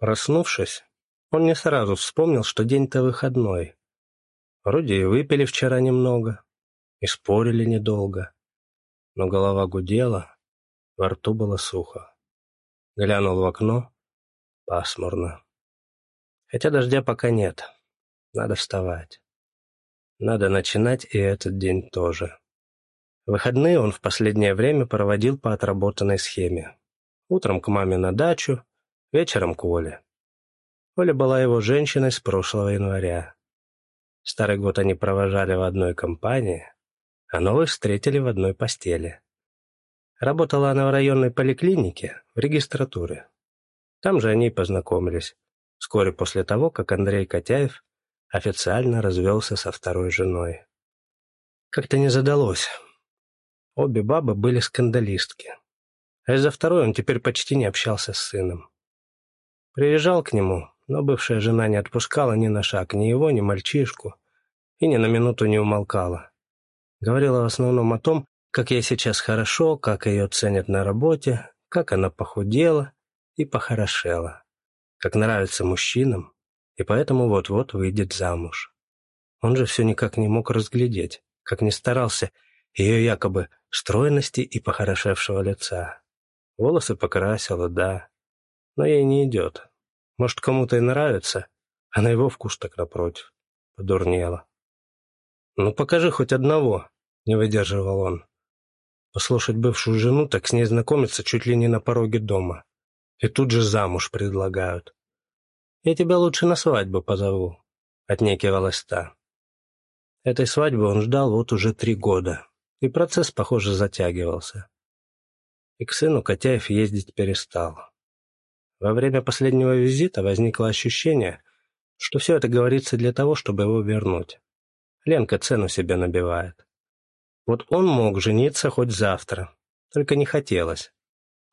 Проснувшись, он не сразу вспомнил, что день-то выходной. Вроде и выпили вчера немного, и спорили недолго. Но голова гудела, во рту было сухо. Глянул в окно, пасмурно. Хотя дождя пока нет, надо вставать. Надо начинать и этот день тоже. Выходные он в последнее время проводил по отработанной схеме. Утром к маме на дачу, вечером к Оле. Оля была его женщиной с прошлого января. Старый год они провожали в одной компании, а новый встретили в одной постели. Работала она в районной поликлинике, в регистратуре. Там же они и познакомились, вскоре после того, как Андрей Котяев официально развелся со второй женой. Как-то не задалось. Обе бабы были скандалистки а из-за второй он теперь почти не общался с сыном. Приезжал к нему, но бывшая жена не отпускала ни на шаг ни его, ни мальчишку, и ни на минуту не умолкала. Говорила в основном о том, как ей сейчас хорошо, как ее ценят на работе, как она похудела и похорошела, как нравится мужчинам, и поэтому вот-вот выйдет замуж. Он же все никак не мог разглядеть, как не старался ее якобы стройности и похорошевшего лица. Волосы покрасила, да. Но ей не идет. Может, кому-то и нравится, а на его вкус так напротив. Подурнела. «Ну, покажи хоть одного», — не выдерживал он. Послушать бывшую жену, так с ней знакомиться чуть ли не на пороге дома. И тут же замуж предлагают. «Я тебя лучше на свадьбу позову», — отнекивалась та. Этой свадьбы он ждал вот уже три года, и процесс, похоже, затягивался и к сыну Котяев ездить перестал. Во время последнего визита возникло ощущение, что все это говорится для того, чтобы его вернуть. Ленка цену себе набивает. Вот он мог жениться хоть завтра, только не хотелось.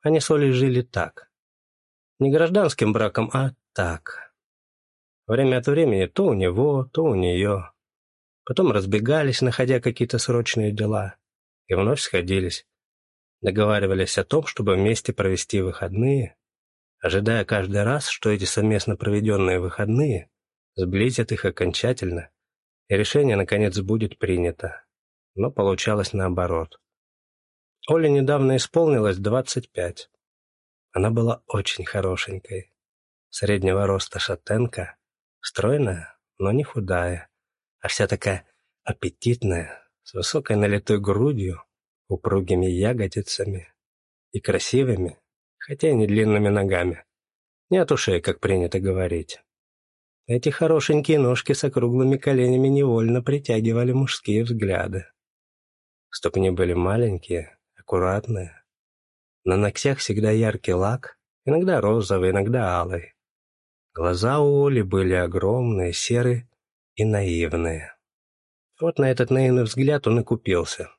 Они с Олей жили так. Не гражданским браком, а так. Время от времени то у него, то у нее. Потом разбегались, находя какие-то срочные дела, и вновь сходились. Договаривались о том, чтобы вместе провести выходные, ожидая каждый раз, что эти совместно проведенные выходные сблизят их окончательно, и решение, наконец, будет принято. Но получалось наоборот. Оле недавно исполнилось 25. Она была очень хорошенькой. Среднего роста шатенка, стройная, но не худая, а вся такая аппетитная, с высокой налитой грудью, упругими ягодицами и красивыми, хотя и не длинными ногами. Не от ушей, как принято говорить. Эти хорошенькие ножки с округлыми коленями невольно притягивали мужские взгляды. Ступни были маленькие, аккуратные. На ногтях всегда яркий лак, иногда розовый, иногда алый. Глаза у Оли были огромные, серые и наивные. Вот на этот наивный взгляд он и купился.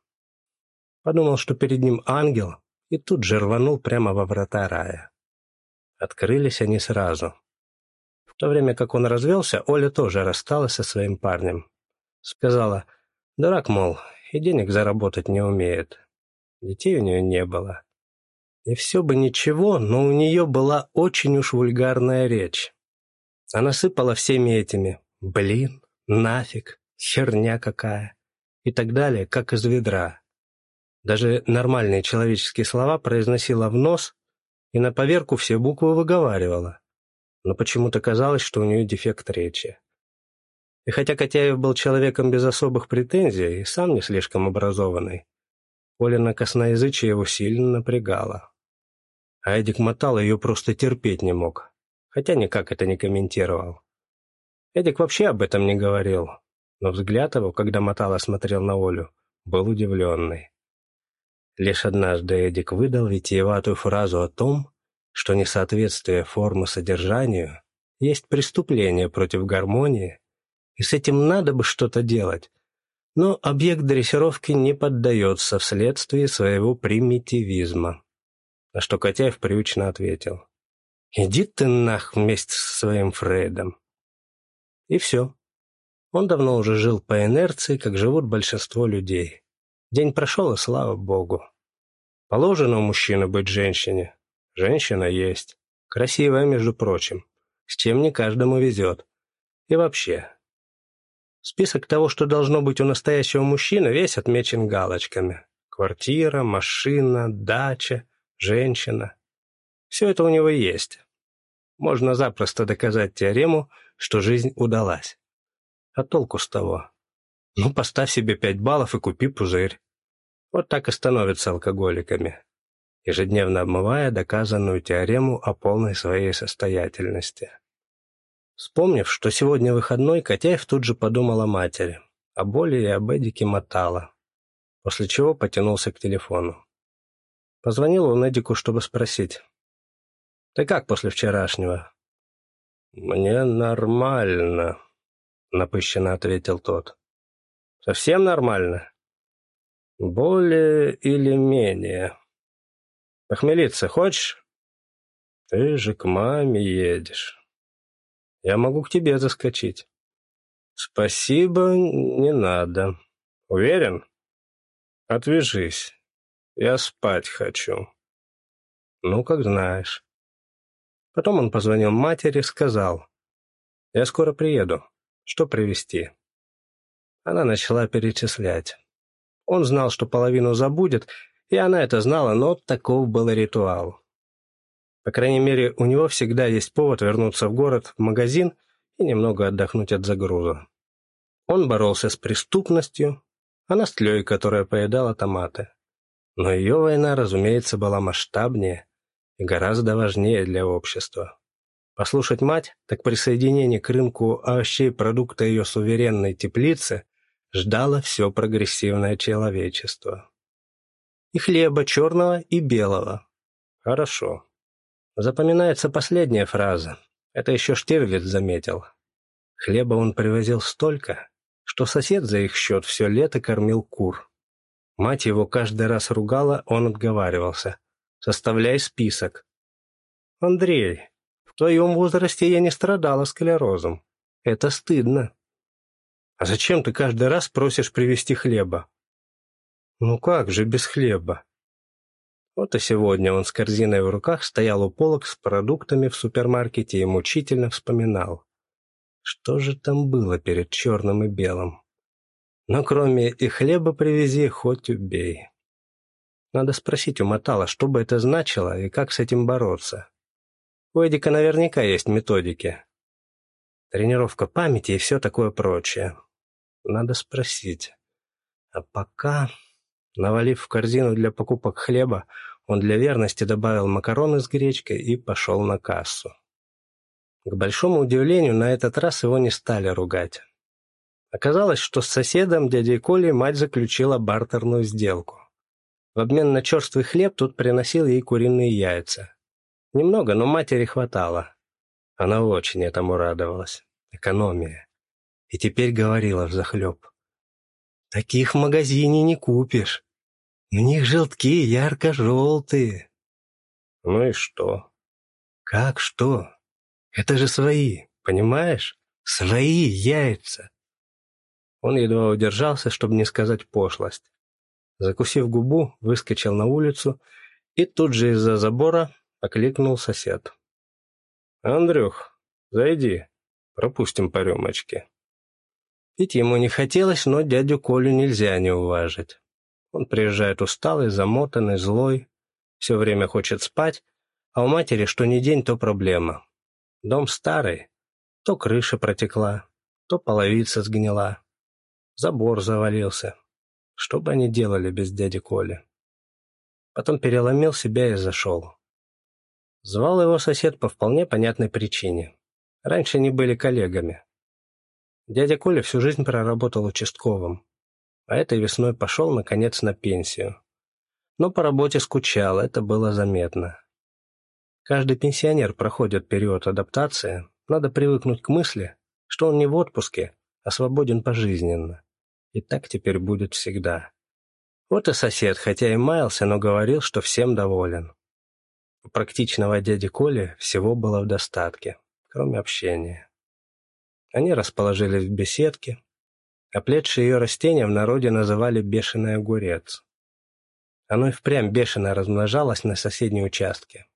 Подумал, что перед ним ангел, и тут же рванул прямо во врата рая. Открылись они сразу. В то время как он развелся, Оля тоже рассталась со своим парнем. Сказала, дурак, мол, и денег заработать не умеет. Детей у нее не было. И все бы ничего, но у нее была очень уж вульгарная речь. Она сыпала всеми этими «блин», «нафиг», «херня какая» и так далее, как из ведра. Даже нормальные человеческие слова произносила в нос и на поверку все буквы выговаривала. Но почему-то казалось, что у нее дефект речи. И хотя Котяев был человеком без особых претензий и сам не слишком образованный, Олина косноязычие его сильно напрягало. А Эдик мотал ее просто терпеть не мог, хотя никак это не комментировал. Эдик вообще об этом не говорил, но взгляд его, когда мотала смотрел на Олю, был удивленный. Лишь однажды Эдик выдал витиеватую фразу о том, что несоответствие формы содержанию есть преступление против гармонии, и с этим надо бы что-то делать. Но объект дрессировки не поддается вследствие своего примитивизма. На что Котяев привычно ответил. «Иди ты нах вместе со своим Фрейдом». И все. Он давно уже жил по инерции, как живут большинство людей. День прошел, и слава богу. Положено у быть женщине. Женщина есть. Красивая, между прочим. с чем не каждому везет. И вообще. Список того, что должно быть у настоящего мужчины, весь отмечен галочками. Квартира, машина, дача, женщина. Все это у него есть. Можно запросто доказать теорему, что жизнь удалась. А толку с того? Ну, поставь себе пять баллов и купи пузырь. Вот так и становятся алкоголиками, ежедневно обмывая доказанную теорему о полной своей состоятельности. Вспомнив, что сегодня выходной, Котяев тут же подумал о матери, о боли и об Эдике мотала, после чего потянулся к телефону. Позвонил он Эдику, чтобы спросить. «Ты как после вчерашнего?» «Мне нормально», — напыщенно ответил тот. «Совсем нормально?» «Более или менее. Похмелиться хочешь?» «Ты же к маме едешь. Я могу к тебе заскочить». «Спасибо, не надо. Уверен?» «Отвяжись. Я спать хочу». «Ну, как знаешь». Потом он позвонил матери, сказал, «Я скоро приеду. Что привезти?» Она начала перечислять. Он знал, что половину забудет, и она это знала, но таков был ритуал. По крайней мере, у него всегда есть повод вернуться в город, в магазин и немного отдохнуть от загруза. Он боролся с преступностью, она с тлей, которая поедала томаты. Но ее война, разумеется, была масштабнее и гораздо важнее для общества. Послушать мать, так присоединение к рынку овощей продукта ее суверенной теплицы ждало все прогрессивное человечество. И хлеба черного и белого. Хорошо. Запоминается последняя фраза. Это еще Штирлиц заметил. Хлеба он привозил столько, что сосед за их счет все лето кормил кур. Мать его каждый раз ругала, он отговаривался. Составляй список. Андрей, в твоем возрасте я не страдала склерозом. Это стыдно. А зачем ты каждый раз просишь привезти хлеба? Ну как же без хлеба? Вот и сегодня он с корзиной в руках стоял у полок с продуктами в супермаркете и мучительно вспоминал. Что же там было перед черным и белым? Но кроме и хлеба привези, хоть убей. Надо спросить у Матала, что бы это значило и как с этим бороться. У Эдика наверняка есть методики. Тренировка памяти и все такое прочее. Надо спросить. А пока, навалив в корзину для покупок хлеба, он для верности добавил макароны с гречкой и пошел на кассу. К большому удивлению, на этот раз его не стали ругать. Оказалось, что с соседом, дядей Колей, мать заключила бартерную сделку. В обмен на черствый хлеб тут приносил ей куриные яйца. Немного, но матери хватало. Она очень этому радовалась. Экономия. И теперь говорила взахлеб. «Таких в магазине не купишь. У них желтки ярко-желтые». «Ну и что?» «Как что? Это же свои, понимаешь? Свои яйца!» Он едва удержался, чтобы не сказать пошлость. Закусив губу, выскочил на улицу и тут же из-за забора окликнул сосед. «Андрюх, зайди, пропустим по рюмочке». Пить ему не хотелось, но дядю Колю нельзя не уважить. Он приезжает усталый, замотанный, злой, все время хочет спать, а у матери что ни день, то проблема. Дом старый, то крыша протекла, то половица сгнила, забор завалился, что бы они делали без дяди Коли? Потом переломил себя и зашел. Звал его сосед по вполне понятной причине. Раньше они были коллегами. Дядя Коля всю жизнь проработал участковым, а этой весной пошел, наконец, на пенсию. Но по работе скучал, это было заметно. Каждый пенсионер проходит период адаптации, надо привыкнуть к мысли, что он не в отпуске, а свободен пожизненно. И так теперь будет всегда. Вот и сосед, хотя и маялся, но говорил, что всем доволен. У практичного дяди Коли всего было в достатке, кроме общения. Они расположились в беседке. Оплетшие ее растения в народе называли бешеный огурец. Оно и впрямь бешено размножалось на соседней участке.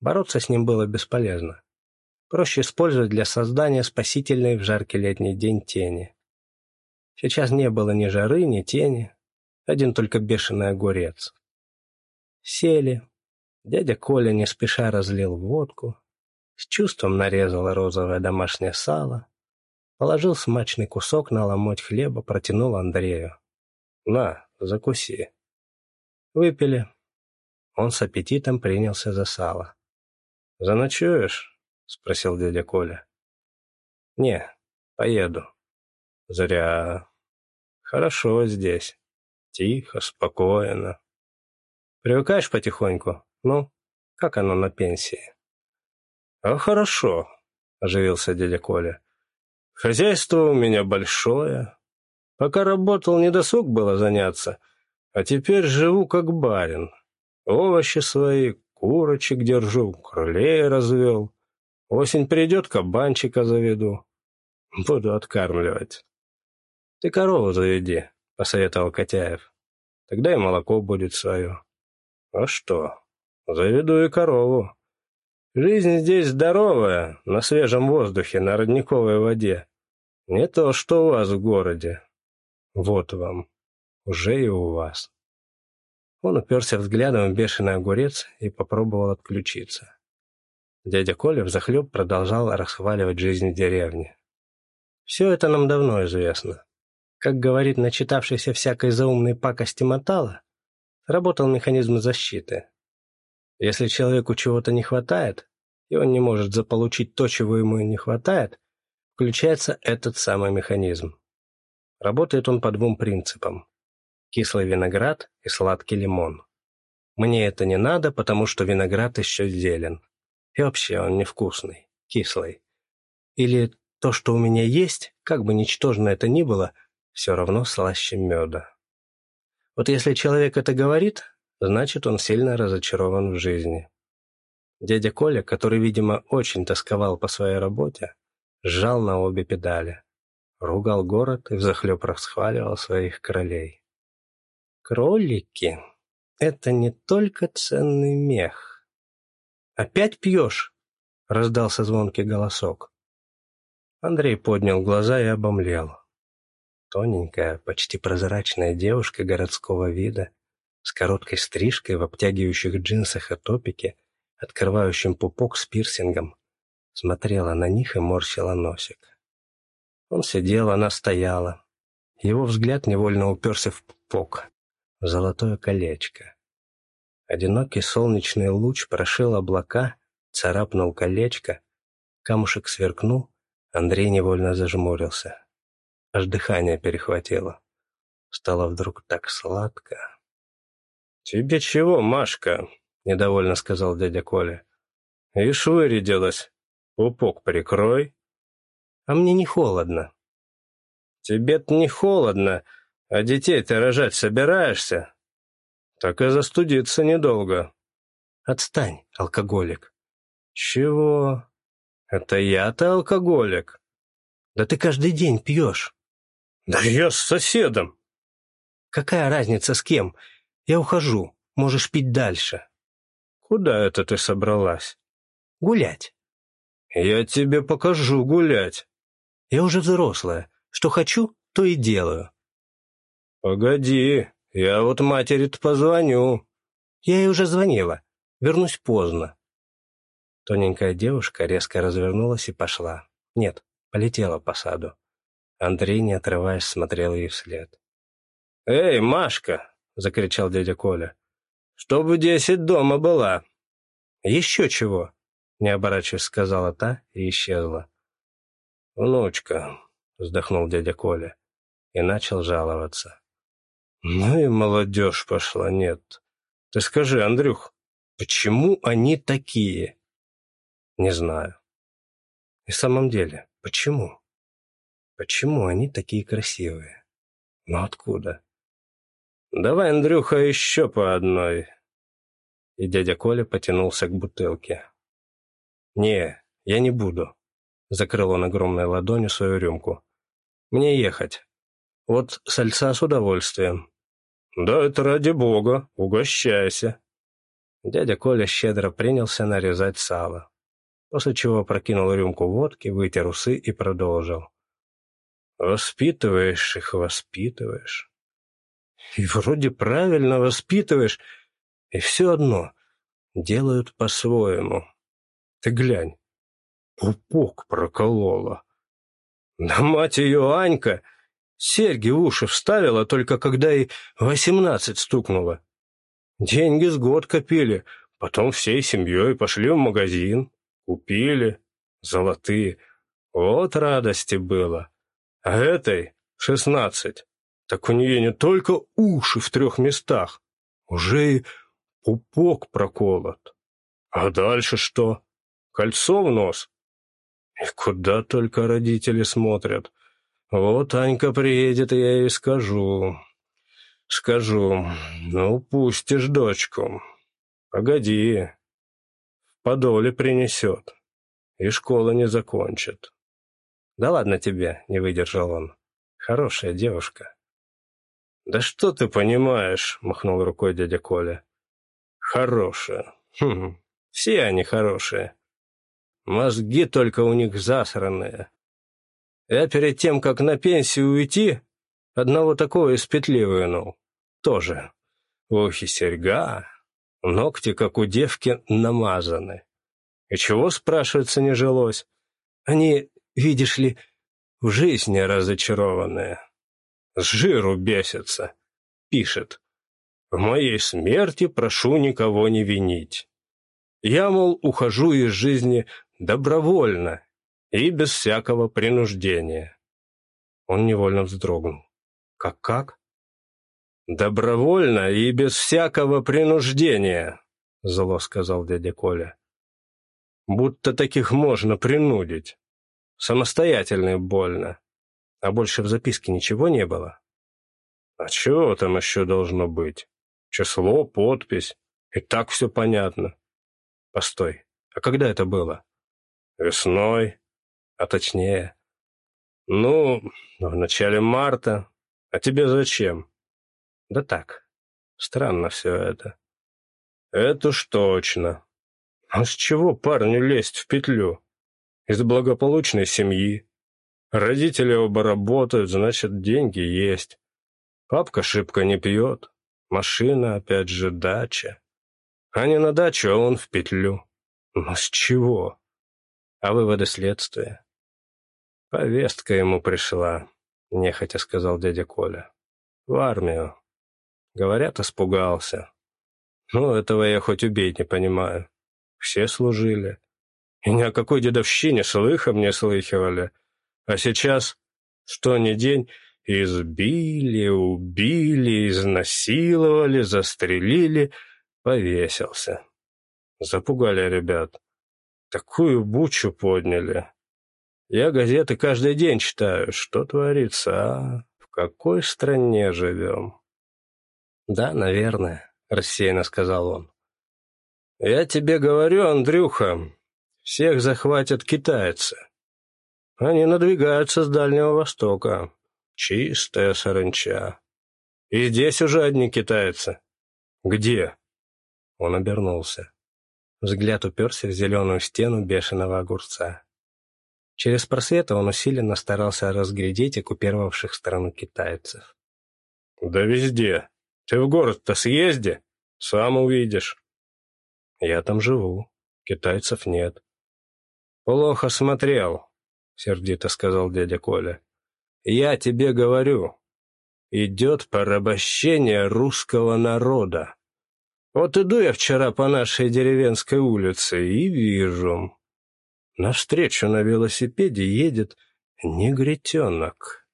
Бороться с ним было бесполезно. проще использовать для создания спасительной в жаркий летний день тени. Сейчас не было ни жары, ни тени, один только бешеный огурец. Сели. Дядя Коля не спеша разлил водку, с чувством нарезал розовое домашнее сало, положил смачный кусок на ломоть хлеба, протянул Андрею. «На, закуси». Выпили. Он с аппетитом принялся за сало. «Заночуешь?» — спросил дядя Коля. «Не, поеду». «Зря. Хорошо здесь. Тихо, спокойно. Привыкаешь потихоньку? Ну, как оно на пенсии?» «А хорошо», — оживился дядя Коля. «Хозяйство у меня большое. Пока работал, не досуг было заняться, а теперь живу как барин. Овощи свои, курочек держу, крылей развел. Осень придет, кабанчика заведу. Буду откармливать. Ты корову заведи, — посоветовал Котяев. Тогда и молоко будет свое. А что, заведу и корову. Жизнь здесь здоровая, на свежем воздухе, на родниковой воде. Не то, что у вас в городе. Вот вам. Уже и у вас. Он уперся взглядом в бешеный огурец и попробовал отключиться. Дядя Коля взахлеб продолжал расхваливать жизнь в деревне. «Все это нам давно известно. Как говорит начитавшийся всякой заумной пакости Мотала, работал механизм защиты. Если человеку чего-то не хватает, и он не может заполучить то, чего ему не хватает, включается этот самый механизм. Работает он по двум принципам. Кислый виноград и сладкий лимон. Мне это не надо, потому что виноград еще зелен. И вообще он невкусный, кислый. Или то, что у меня есть, как бы ничтожно это ни было, все равно слаще меда. Вот если человек это говорит, значит, он сильно разочарован в жизни. Дядя Коля, который, видимо, очень тосковал по своей работе, сжал на обе педали ругал город и взахлеб расхваливал своих королей. Кролики — это не только ценный мех. «Опять пьешь?» — раздался звонкий голосок. Андрей поднял глаза и обомлел. Тоненькая, почти прозрачная девушка городского вида с короткой стрижкой в обтягивающих джинсах и топике, открывающим пупок с пирсингом, смотрела на них и морщила носик. Он сидел, она стояла. Его взгляд невольно уперся в пупок, в золотое колечко. Одинокий солнечный луч прошил облака, царапнул колечко, камушек сверкнул, Андрей невольно зажмурился. Аж дыхание перехватило. Стало вдруг так сладко. «Тебе чего, Машка?» — недовольно сказал дядя Коля. «Ишь вырядилась. Пупок прикрой». А мне не холодно. Тебе-то не холодно, а детей ты рожать собираешься? Так и застудиться недолго. Отстань, алкоголик. Чего? Это я-то алкоголик. Да ты каждый день пьешь. Да я с соседом. Какая разница с кем? Я ухожу, можешь пить дальше. Куда это ты собралась? Гулять. Я тебе покажу гулять. Я уже взрослая. Что хочу, то и делаю». «Погоди, я вот матери-то позвоню». «Я ей уже звонила. Вернусь поздно». Тоненькая девушка резко развернулась и пошла. Нет, полетела по саду. Андрей, не отрываясь, смотрел ей вслед. «Эй, Машка!» — закричал дядя Коля. «Чтобы десять дома была!» «Еще чего!» — не оборачиваясь, сказала та и исчезла. «Внучка», — вздохнул дядя Коля и начал жаловаться. «Ну и молодежь пошла, нет. Ты скажи, Андрюх, почему они такие?» «Не знаю». «И в самом деле, почему? Почему они такие красивые? Ну откуда?» «Давай, Андрюха, еще по одной». И дядя Коля потянулся к бутылке. «Не, я не буду», Закрыл он огромной ладонью свою рюмку. «Мне ехать. Вот сальца с удовольствием». «Да это ради бога, угощайся». Дядя Коля щедро принялся нарезать сало. после чего прокинул рюмку водки, вытер усы и продолжил. «Воспитываешь их, воспитываешь. И вроде правильно воспитываешь, и все одно делают по-своему. Ты глянь, пупок проколола. Да мать ее, Анька, серьги в уши вставила только когда и восемнадцать стукнуло. Деньги с год копили, потом всей семьей пошли в магазин, купили, золотые. Вот радости было. А этой шестнадцать. Так у нее не только уши в трех местах, уже и пупок проколот. А дальше что? Кольцо в нос? И куда только родители смотрят. Вот Анька приедет, я ей скажу. Скажу, ну, пустишь дочку. Погоди. В подоле принесет. И школа не закончит. Да ладно тебе, не выдержал он. Хорошая девушка. Да что ты понимаешь, махнул рукой дядя Коля. Хорошая. Хм, все они хорошие. Мозги только у них засранные. Я перед тем, как на пенсию уйти, одного такого из петли вынул. Тоже. Ох и серьга. Ногти, как у девки, намазаны. И чего, спрашивается, не жилось? Они, видишь ли, в жизни разочарованные. С жиру бесятся. Пишет. В моей смерти прошу никого не винить. Я, мол, ухожу из жизни добровольно и без всякого принуждения. Он невольно вздрогнул. Как-как? Добровольно и без всякого принуждения, зло сказал дядя Коля. Будто таких можно принудить. Самостоятельно и больно. А больше в записке ничего не было? А чего там еще должно быть? Число, подпись. И так все понятно. Постой, а когда это было? Весной, а точнее. Ну, в начале марта. А тебе зачем? Да так, странно все это. Это уж точно. А с чего парню лезть в петлю? Из благополучной семьи. Родители оба работают, значит, деньги есть. Папка шибко не пьет. Машина, опять же, дача. А не на дачу, а он в петлю. Но с чего? А выводы следствия? Повестка ему пришла, нехотя сказал дядя Коля. В армию. Говорят, испугался. Ну, этого я хоть убей не понимаю. Все служили. И ни о какой дедовщине слыхом не слыхивали. А сейчас, что ни день, избили, убили, изнасиловали, застрелили — Повесился. Запугали ребят. Такую бучу подняли. Я газеты каждый день читаю. Что творится, а? В какой стране живем? Да, наверное, рассеянно сказал он. Я тебе говорю, Андрюха, всех захватят китайцы. Они надвигаются с Дальнего Востока. Чистая саранча. И здесь уже одни китайцы. Где? Он обернулся. Взгляд уперся в зеленую стену бешеного огурца. Через просветы он усиленно старался разглядеть оккупировавших страну китайцев. «Да везде. Ты в город-то съезди, сам увидишь». «Я там живу. Китайцев нет». «Плохо смотрел», — сердито сказал дядя Коля. «Я тебе говорю, идет порабощение русского народа. Вот иду я вчера по нашей деревенской улице и вижу. Навстречу на велосипеде едет негритенок.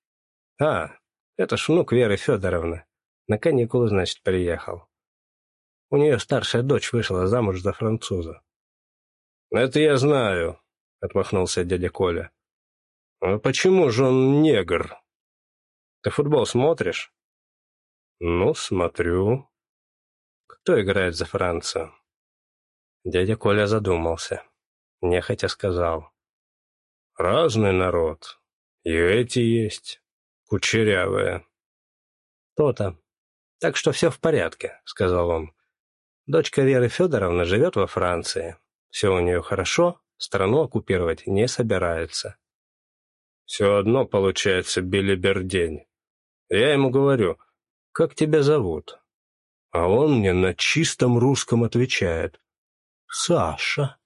А, это ж внук Веры Федоровны. На каникулы, значит, приехал. У нее старшая дочь вышла замуж за француза. «Это я знаю», — отмахнулся дядя Коля. «А почему же он негр? Ты футбол смотришь?» «Ну, смотрю», кто играет за Францию?» Дядя Коля задумался. Нехотя сказал. «Разный народ. И эти есть. Кучерявые». «То-то. Так что все в порядке», — сказал он. «Дочка Веры Федоровны живет во Франции. Все у нее хорошо, страну оккупировать не собирается. Все одно получается белибердень. Я ему говорю, как тебя зовут? А он мне на чистом русском отвечает. Саша.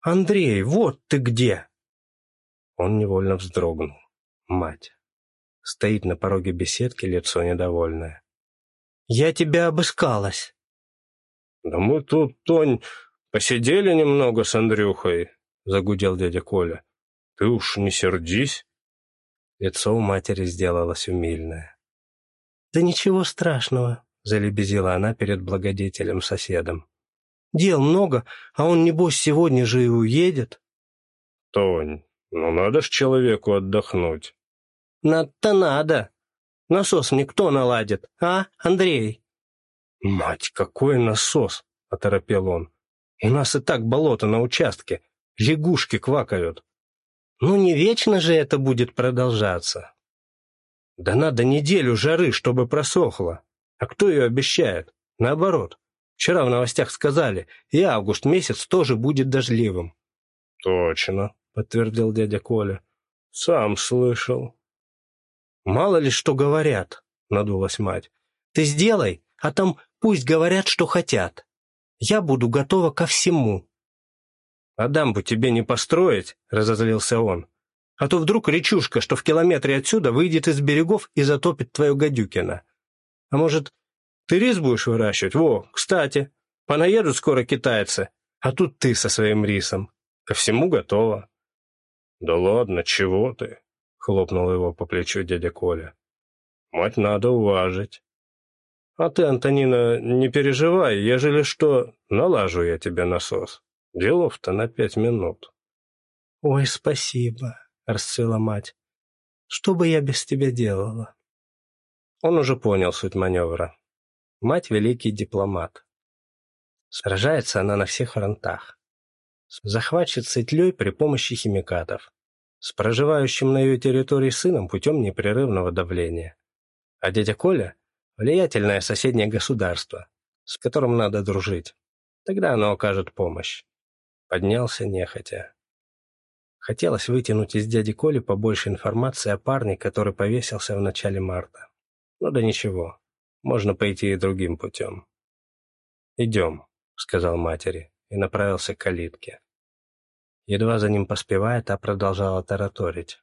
Андрей, вот ты где! Он невольно вздрогнул. Мать. Стоит на пороге беседки, лицо недовольное. «Я тебя обыскалась». «Да мы тут, Тонь, посидели немного с Андрюхой», — загудел дядя Коля. «Ты уж не сердись». Лицо у матери сделалось умильное. «Да ничего страшного», — залебезила она перед благодетелем-соседом. «Дел много, а он, небось, сегодня же и уедет». «Тонь, ну надо ж человеку отдохнуть». «Надо-то надо. Насос мне кто наладит, а, Андрей?» «Мать, какой насос!» — оторопел он. «У нас и так болото на участке, лягушки квакают». «Ну не вечно же это будет продолжаться». «Да надо неделю жары, чтобы просохло. А кто ее обещает? Наоборот. Вчера в новостях сказали, и август месяц тоже будет дождливым». «Точно», — подтвердил дядя Коля. «Сам слышал». «Мало ли что говорят», — надулась мать. «Ты сделай, а там пусть говорят, что хотят. Я буду готова ко всему». «А дамбу тебе не построить?» — разозлился он. «А то вдруг речушка, что в километре отсюда, выйдет из берегов и затопит твою гадюкина. А может, ты рис будешь выращивать? Во, кстати, понаедут скоро китайцы, а тут ты со своим рисом. Ко всему готова». «Да ладно, чего ты?» хлопнул его по плечу дядя Коля. «Мать надо уважить. А ты, Антонина, не переживай, ежели что, налажу я тебе насос. Делов-то на пять минут». «Ой, спасибо», — расцвела мать. «Что бы я без тебя делала?» Он уже понял суть маневра. Мать — великий дипломат. Сражается она на всех фронтах. Захватчит сытлей при помощи химикатов с проживающим на ее территории сыном путем непрерывного давления. А дядя Коля – влиятельное соседнее государство, с которым надо дружить. Тогда оно окажет помощь. Поднялся нехотя. Хотелось вытянуть из дяди Коли побольше информации о парне, который повесился в начале марта. Ну да ничего, можно пойти и другим путем. «Идем», — сказал матери, и направился к калитке. Едва за ним поспевая, та продолжала тараторить.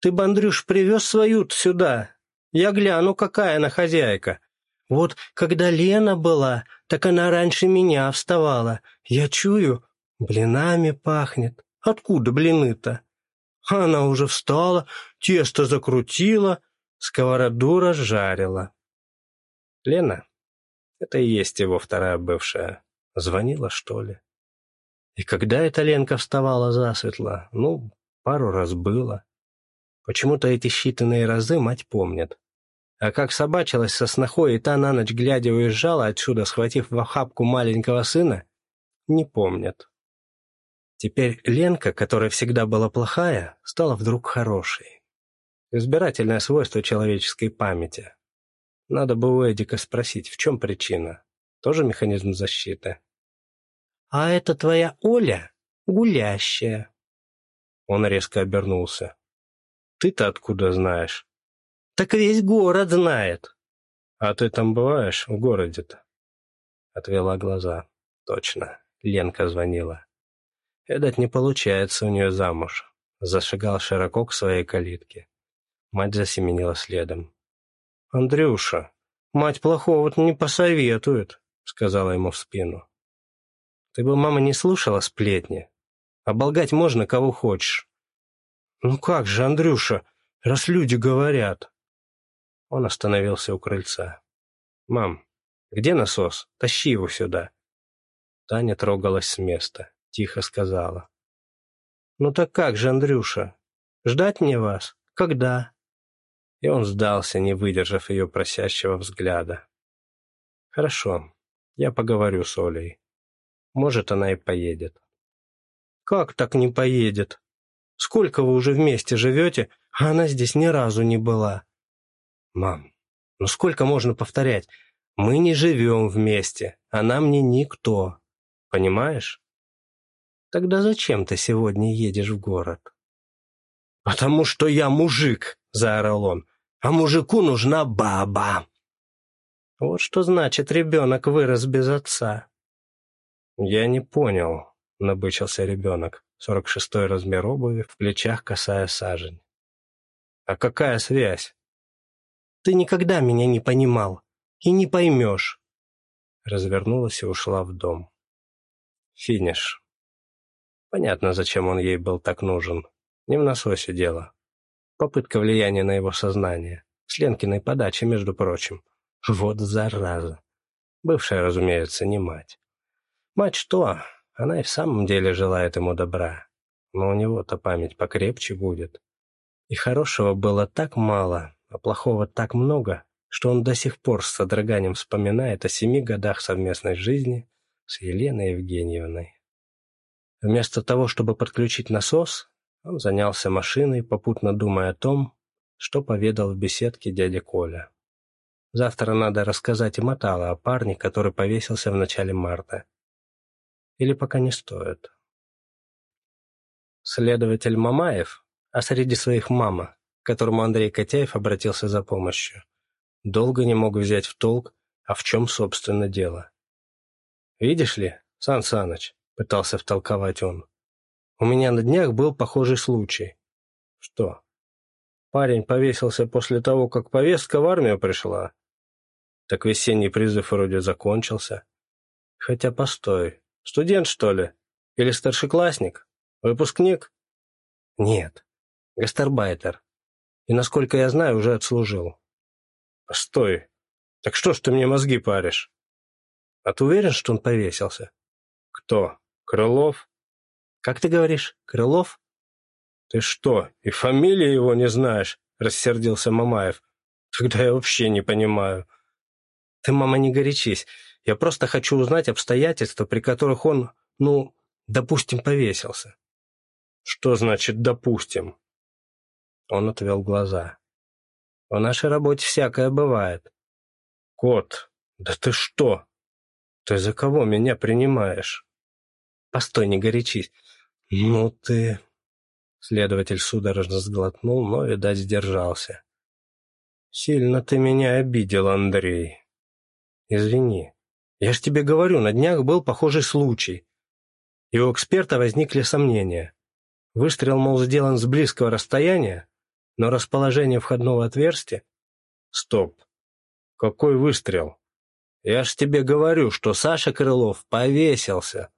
«Ты, Бандрюш, привез свою сюда. Я гляну, какая она хозяйка. Вот когда Лена была, так она раньше меня вставала. Я чую, блинами пахнет. Откуда блины-то? Она уже встала, тесто закрутила, сковороду разжарила. Лена, это и есть его вторая бывшая, звонила, что ли? И когда эта Ленка вставала засветло? Ну, пару раз было. Почему-то эти считанные разы мать помнит. А как собачилась со снохой, и та на ночь глядя уезжала отсюда, схватив в охапку маленького сына, не помнят. Теперь Ленка, которая всегда была плохая, стала вдруг хорошей. Избирательное свойство человеческой памяти. Надо бы у Эдика спросить, в чем причина. Тоже механизм защиты? «А это твоя Оля гулящая». Он резко обернулся. «Ты-то откуда знаешь?» «Так весь город знает». «А ты там бываешь, в городе-то?» Отвела глаза. «Точно, Ленка звонила». «Эдак не получается у нее замуж». Зашагал широко к своей калитке. Мать засеменила следом. «Андрюша, мать плохого не посоветует», — сказала ему в спину. Ты бы, мама, не слушала сплетни. Оболгать можно кого хочешь. Ну как же, Андрюша, раз люди говорят. Он остановился у крыльца. Мам, где насос? Тащи его сюда. Таня трогалась с места, тихо сказала. «Ну так как же, Андрюша? Ждать мне вас? Когда?» И он сдался, не выдержав ее просящего взгляда. «Хорошо, я поговорю с Олей. Может, она и поедет. Как так не поедет? Сколько вы уже вместе живете, а она здесь ни разу не была? Мам, ну сколько можно повторять? Мы не живем вместе, она мне никто. Понимаешь? Тогда зачем ты сегодня едешь в город? «Потому что я мужик!» — заорал он. «А мужику нужна баба!» Вот что значит ребенок вырос без отца. «Я не понял», — набычился ребенок, сорок шестой размер обуви, в плечах касая сажень. «А какая связь?» «Ты никогда меня не понимал и не поймешь!» Развернулась и ушла в дом. Финиш. Понятно, зачем он ей был так нужен. Не в насосе дело. Попытка влияния на его сознание. С Ленкиной подачи, между прочим. Вот зараза. Бывшая, разумеется, не мать. Мать что? Она и в самом деле желает ему добра. Но у него-то память покрепче будет. И хорошего было так мало, а плохого так много, что он до сих пор с содроганием вспоминает о семи годах совместной жизни с Еленой Евгеньевной. Вместо того, чтобы подключить насос, он занялся машиной, попутно думая о том, что поведал в беседке дядя Коля. Завтра надо рассказать и Матала о парне, который повесился в начале марта. Или пока не стоит. Следователь Мамаев, а среди своих мама, к которому Андрей Котяев обратился за помощью, долго не мог взять в толк, а в чем, собственно, дело. «Видишь ли, Сан Саныч», — пытался втолковать он, у меня на днях был похожий случай. Что? Парень повесился после того, как повестка в армию пришла. Так весенний призыв вроде закончился. Хотя постой, студент что ли? Или старшеклассник? Выпускник? Нет, гастарбайтер. И, насколько я знаю, уже отслужил. Постой, так что ж ты мне мозги паришь? А ты уверен, что он повесился? Кто? Крылов? «Как ты говоришь, Крылов?» «Ты что, и фамилии его не знаешь?» — рассердился Мамаев. «Тогда я вообще не понимаю». «Ты, мама, не горячись. Я просто хочу узнать обстоятельства, при которых он, ну, допустим, повесился». «Что значит «допустим»?» Он отвел глаза. «В нашей работе всякое бывает». «Кот, да ты что? Ты за кого меня принимаешь?» «Постой, не горячись. «Ну ты...» Следователь судорожно сглотнул, но, видать, сдержался. «Сильно ты меня обидел, Андрей. Извини. Я ж тебе говорю, на днях был похожий случай. И у эксперта возникли сомнения. Выстрел, мол, сделан с близкого расстояния, но расположение входного отверстия... Стоп. Какой выстрел? Я ж тебе говорю, что Саша Крылов повесился.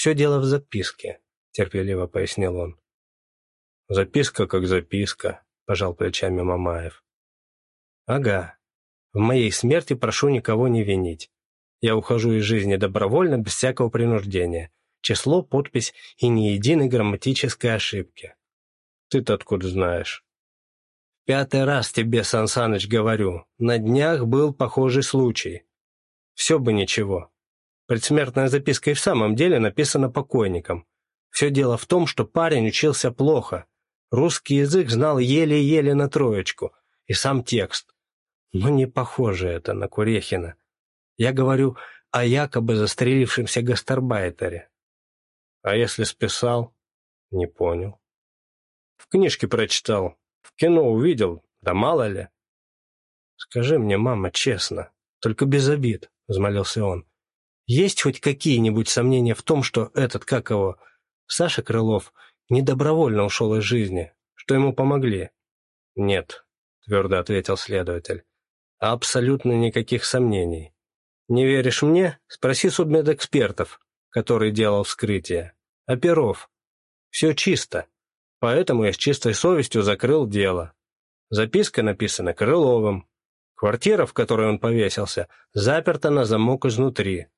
«Все дело в записке», — терпеливо пояснил он. «Записка как записка», — пожал плечами Мамаев. «Ага. В моей смерти прошу никого не винить. Я ухожу из жизни добровольно, без всякого принуждения. Число, подпись и ни единой грамматической ошибки. Ты-то откуда знаешь?» «Пятый раз тебе, Сан говорю. На днях был похожий случай. Все бы ничего. Предсмертная записка и в самом деле написана покойником. Все дело в том, что парень учился плохо. Русский язык знал еле-еле на троечку. И сам текст. Но не похоже это на Курехина. Я говорю о якобы застрелившемся гастарбайтере. А если списал? Не понял. В книжке прочитал, в кино увидел, да мало ли. Скажи мне, мама, честно, только без обид, взмолился он. Есть хоть какие-нибудь сомнения в том, что этот, как его, Саша Крылов, недобровольно ушел из жизни, что ему помогли? Нет, твердо ответил следователь. Абсолютно никаких сомнений. Не веришь мне? Спроси судмедэкспертов, который делал вскрытие. Оперов. Все чисто. Поэтому я с чистой совестью закрыл дело. Записка написана Крыловым. Квартира, в которой он повесился, заперта на замок изнутри.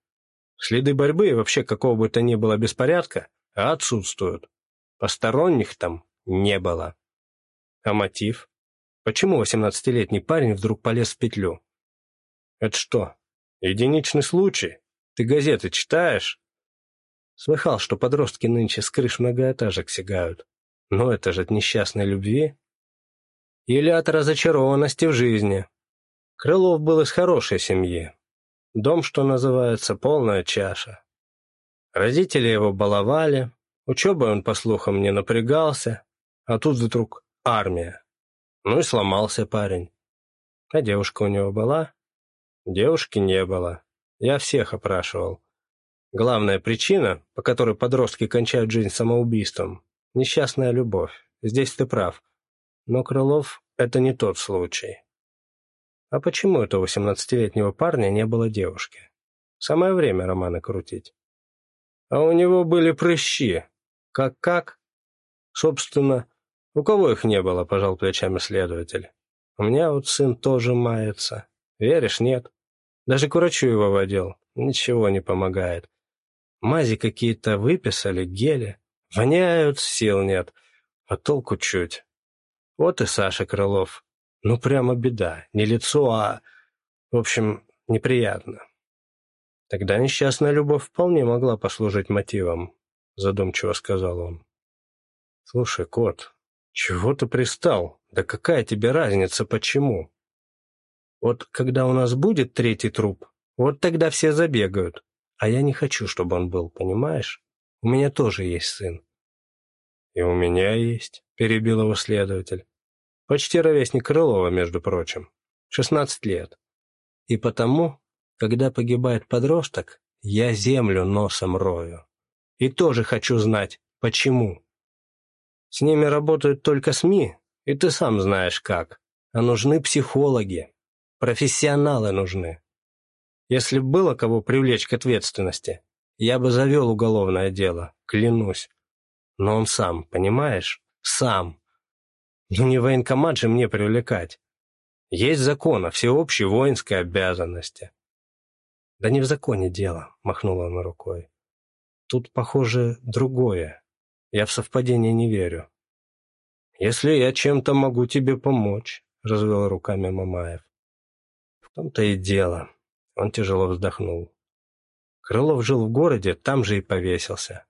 Следы борьбы и вообще какого бы то ни было беспорядка отсутствуют. Посторонних там не было. А мотив? Почему восемнадцатилетний парень вдруг полез в петлю? Это что, единичный случай? Ты газеты читаешь? Слыхал, что подростки нынче с крыш многоэтажек сигают. Но это же от несчастной любви. Или от разочарованности в жизни. Крылов был из хорошей семьи, Дом, что называется, полная чаша. Родители его баловали, учебой он, по слухам, не напрягался, а тут вдруг армия. Ну и сломался парень. А девушка у него была? Девушки не было. Я всех опрашивал. Главная причина, по которой подростки кончают жизнь самоубийством – несчастная любовь. Здесь ты прав. Но Крылов – это не тот случай. А почему у этого 18-летнего парня не было девушки? Самое время романы крутить. А у него были прыщи. Как-как? Собственно, у кого их не было, пожал плечами следователь. У меня вот сын тоже мается. Веришь, нет? Даже к врачу его водил. Ничего не помогает. Мази какие-то выписали, гели. Воняют, сил нет. А толку чуть. Вот и Саша Крылов. Ну, прямо беда. Не лицо, а... В общем, неприятно. Тогда несчастная любовь вполне могла послужить мотивом, задумчиво сказал он. Слушай, кот, чего ты пристал? Да какая тебе разница, почему? Вот когда у нас будет третий труп, вот тогда все забегают. А я не хочу, чтобы он был, понимаешь? У меня тоже есть сын. И у меня есть, перебил его следователь. Почти ровесник Крылова, между прочим. Шестнадцать лет. И потому, когда погибает подросток, я землю носом рою. И тоже хочу знать, почему. С ними работают только СМИ, и ты сам знаешь как. А нужны психологи. Профессионалы нужны. Если было кого привлечь к ответственности, я бы завел уголовное дело, клянусь. Но он сам, понимаешь? Сам. Ну не военкомат же мне привлекать. Есть закон о всеобщей воинской обязанности. Да не в законе дело, махнула она рукой. Тут, похоже, другое. Я в совпадение не верю. Если я чем-то могу тебе помочь, развел руками Мамаев. В том-то и дело. Он тяжело вздохнул. Крылов жил в городе, там же и повесился.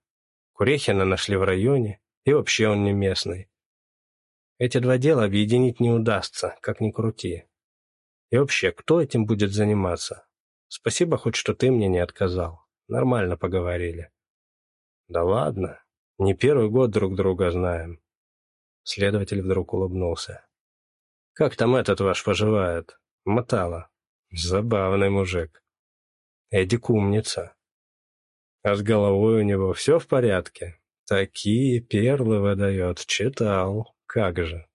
Курехина нашли в районе, и вообще он не местный. Эти два дела объединить не удастся, как ни крути. И вообще, кто этим будет заниматься? Спасибо хоть, что ты мне не отказал. Нормально поговорили. Да ладно, не первый год друг друга знаем. Следователь вдруг улыбнулся. Как там этот ваш поживает? Мотало. Забавный мужик. Эдик умница. А с головой у него все в порядке? Такие перлы выдает, читал. Как же.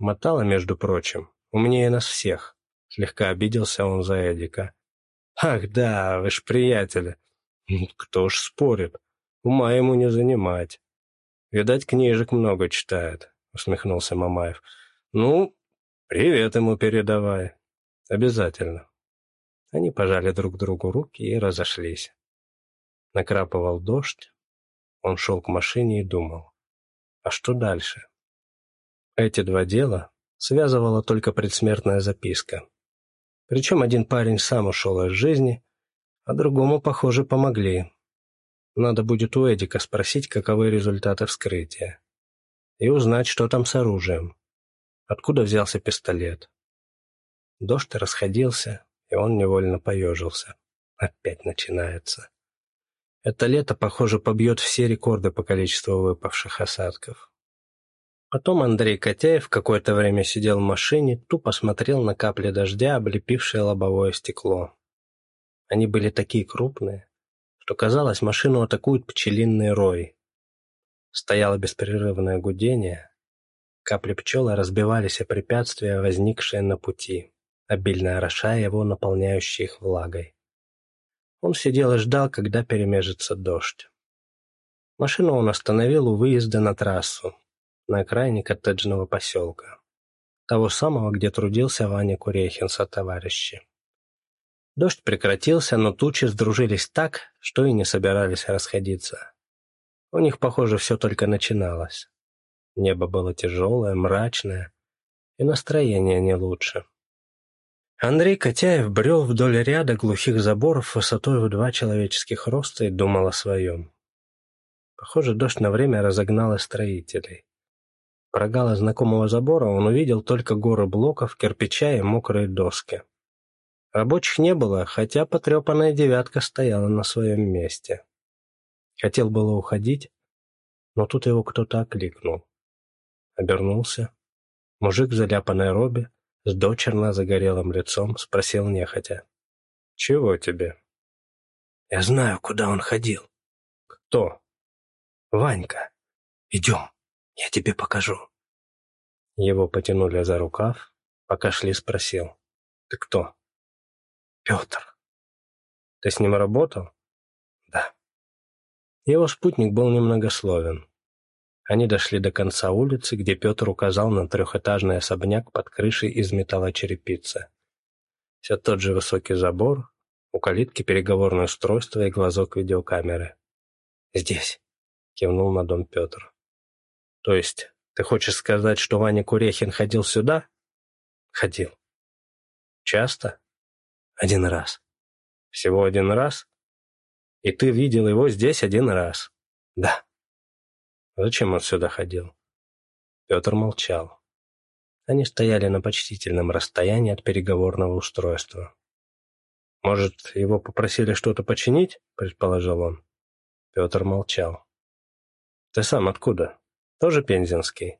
Мотала, между прочим, умнее нас всех. Слегка обиделся он за Эдика. Ах да, вы ж приятели. Кто ж спорит? Ума ему не занимать. Видать, книжек много читает, усмехнулся Мамаев. Ну, привет ему передавай. Обязательно. Они пожали друг другу руки и разошлись. Накрапывал дождь. Он шел к машине и думал. А что дальше? Эти два дела связывала только предсмертная записка. Причем один парень сам ушел из жизни, а другому, похоже, помогли. Надо будет у Эдика спросить, каковы результаты вскрытия. И узнать, что там с оружием. Откуда взялся пистолет. Дождь расходился, и он невольно поежился. Опять начинается. Это лето, похоже, побьет все рекорды по количеству выпавших осадков. Потом Андрей Котяев какое-то время сидел в машине, тупо смотрел на капли дождя, облепившие лобовое стекло. Они были такие крупные, что казалось, машину атакует пчелиный рой. Стояло беспрерывное гудение. Капли пчелы разбивались о препятствия, возникшие на пути, обильно орошая его, наполняющие их влагой. Он сидел и ждал, когда перемежется дождь. Машину он остановил у выезда на трассу, на окраине коттеджного поселка. Того самого, где трудился Ваня Курехин со товарищи. Дождь прекратился, но тучи сдружились так, что и не собирались расходиться. У них, похоже, все только начиналось. Небо было тяжелое, мрачное, и настроение не лучше. Андрей Котяев брел вдоль ряда глухих заборов высотой в два человеческих роста и думал о своем. Похоже, дождь на время разогнал строителей. Прогала знакомого забора он увидел только горы блоков, кирпича и мокрые доски. Рабочих не было, хотя потрепанная девятка стояла на своем месте. Хотел было уходить, но тут его кто-то окликнул. Обернулся. Мужик в заляпанной робе, с дочерно загорелым лицом, спросил нехотя. «Чего тебе?» «Я знаю, куда он ходил». «Кто?» «Ванька. Идем, я тебе покажу». Его потянули за рукав, пока шли спросил. «Ты кто?» «Петр». «Ты с ним работал?» «Да». Его спутник был немногословен. Они дошли до конца улицы, где Петр указал на трехэтажный особняк под крышей из металлочерепицы. Все тот же высокий забор, у калитки переговорное устройство и глазок видеокамеры. «Здесь», — кивнул на дом Петр. «То есть ты хочешь сказать, что Ваня Курехин ходил сюда?» «Ходил». «Часто?» «Один раз». «Всего один раз?» «И ты видел его здесь один раз?» «Да». «Зачем он сюда ходил?» Петр молчал. Они стояли на почтительном расстоянии от переговорного устройства. «Может, его попросили что-то починить?» — предположил он. Петр молчал. «Ты сам откуда? Тоже пензенский?»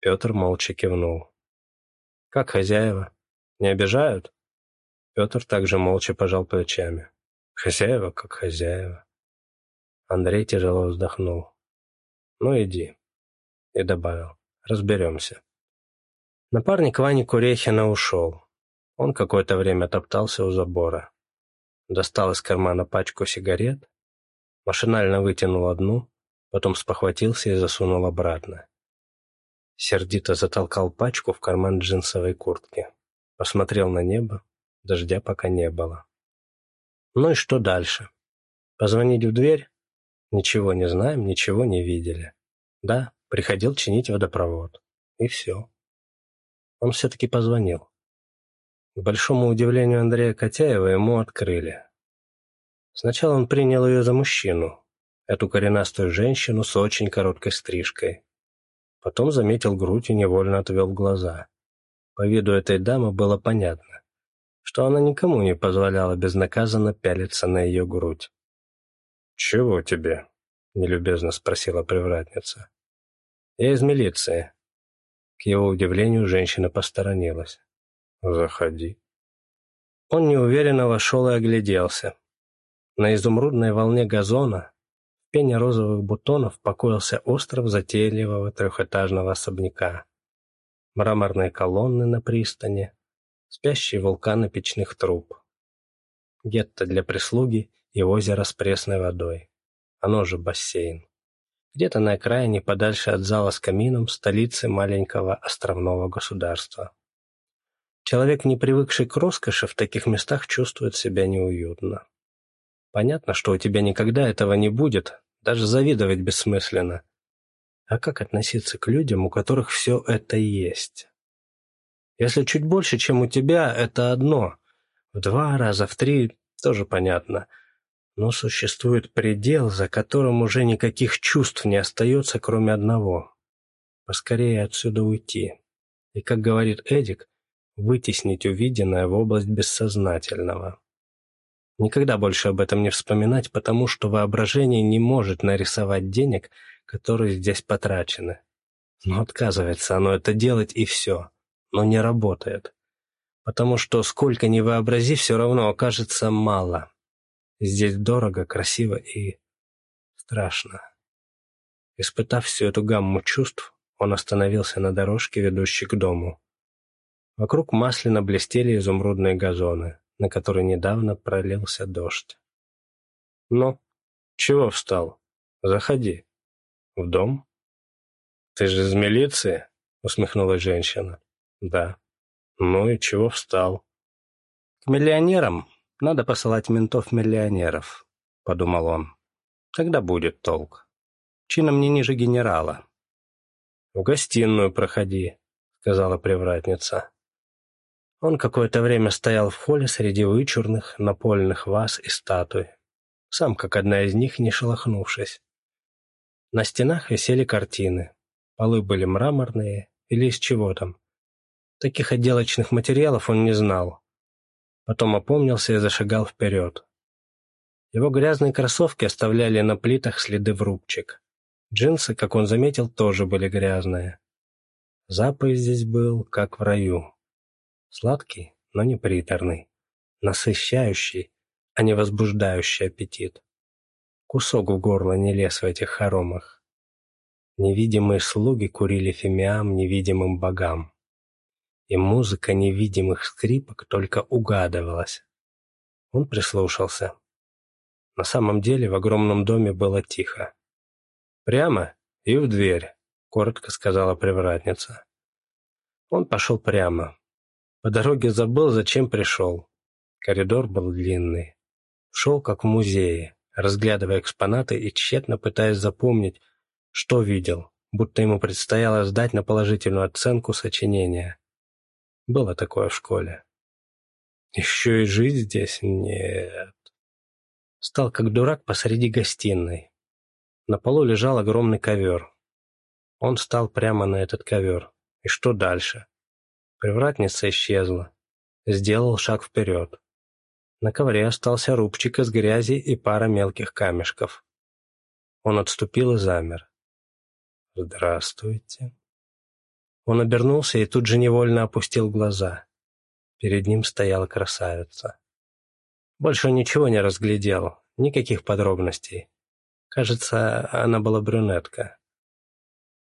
Петр молча кивнул. «Как хозяева? Не обижают?» Петр также молча пожал плечами. «Хозяева как хозяева». Андрей тяжело вздохнул. «Ну иди». И добавил. «Разберемся». Напарник Вани Курехина ушел. Он какое-то время топтался у забора. Достал из кармана пачку сигарет, машинально вытянул одну, потом спохватился и засунул обратно. Сердито затолкал пачку в карман джинсовой куртки. Посмотрел на небо, дождя пока не было. Ну и что дальше? Позвонить в дверь? Ничего не знаем, ничего не видели. Да, приходил чинить водопровод. И все. Он все-таки позвонил. К большому удивлению Андрея Котяева ему открыли. Сначала он принял ее за мужчину, эту коренастую женщину с очень короткой стрижкой. Потом заметил грудь и невольно отвел глаза. По виду этой дамы было понятно, что она никому не позволяла безнаказанно пялиться на ее грудь. «Чего тебе?» — нелюбезно спросила привратница. «Я из милиции». К его удивлению женщина посторонилась. «Заходи». Он неуверенно вошел и огляделся. На изумрудной волне газона, пене розовых бутонов, покоился остров затейливого трехэтажного особняка. Мраморные колонны на пристани, спящие вулканы печных труб. Гетто для прислуги и озеро с пресной водой. Оно же бассейн. Где-то на окраине, подальше от зала с камином, столицы маленького островного государства. Человек, не привыкший к роскоши, в таких местах чувствует себя неуютно. Понятно, что у тебя никогда этого не будет, даже завидовать бессмысленно. А как относиться к людям, у которых все это есть? Если чуть больше, чем у тебя, это одно. В два раза, в три тоже понятно. Но существует предел, за которым уже никаких чувств не остается, кроме одного. Поскорее отсюда уйти. И, как говорит Эдик, вытеснить увиденное в область бессознательного. Никогда больше об этом не вспоминать, потому что воображение не может нарисовать денег, которые здесь потрачены. Но отказывается оно это делать и все. Но не работает. Потому что сколько ни вообрази, все равно окажется мало. Здесь дорого, красиво и страшно. Испытав всю эту гамму чувств, он остановился на дорожке, ведущей к дому. Вокруг масляно блестели изумрудные газоны, на которые недавно пролился дождь. «Ну, чего встал? Заходи. В дом?» «Ты же из милиции?» — усмехнулась женщина. «Да». «Ну и чего встал?» «К миллионерам надо посылать ментов-миллионеров», — подумал он. «Тогда будет толк. Чином не ниже генерала». «В гостиную проходи», — сказала привратница. Он какое-то время стоял в холле среди вычурных напольных ваз и статуй, сам как одна из них, не шелохнувшись. На стенах висели картины. Полы были мраморные или из чего там. Таких отделочных материалов он не знал. Потом опомнился и зашагал вперед. Его грязные кроссовки оставляли на плитах следы врубчик. Джинсы, как он заметил, тоже были грязные. Запах здесь был, как в раю. Сладкий, но не приторный. Насыщающий, а не возбуждающий аппетит. Кусок в горло не лез в этих хоромах. Невидимые слуги курили фимиам невидимым богам. И музыка невидимых скрипок только угадывалась. Он прислушался. На самом деле в огромном доме было тихо. «Прямо и в дверь», — коротко сказала привратница. Он пошел прямо. По дороге забыл, зачем пришел. Коридор был длинный. Шел, как в музее, разглядывая экспонаты и тщетно пытаясь запомнить, что видел, будто ему предстояло сдать на положительную оценку сочинения. Было такое в школе. Еще и жить здесь? Нет. Стал как дурак посреди гостиной. На полу лежал огромный ковер. Он стал прямо на этот ковер. И что дальше? Привратница исчезла. Сделал шаг вперед. На ковре остался рубчик из грязи и пара мелких камешков. Он отступил и замер. «Здравствуйте». Он обернулся и тут же невольно опустил глаза. Перед ним стояла красавица. Больше ничего не разглядел, никаких подробностей. Кажется, она была брюнетка.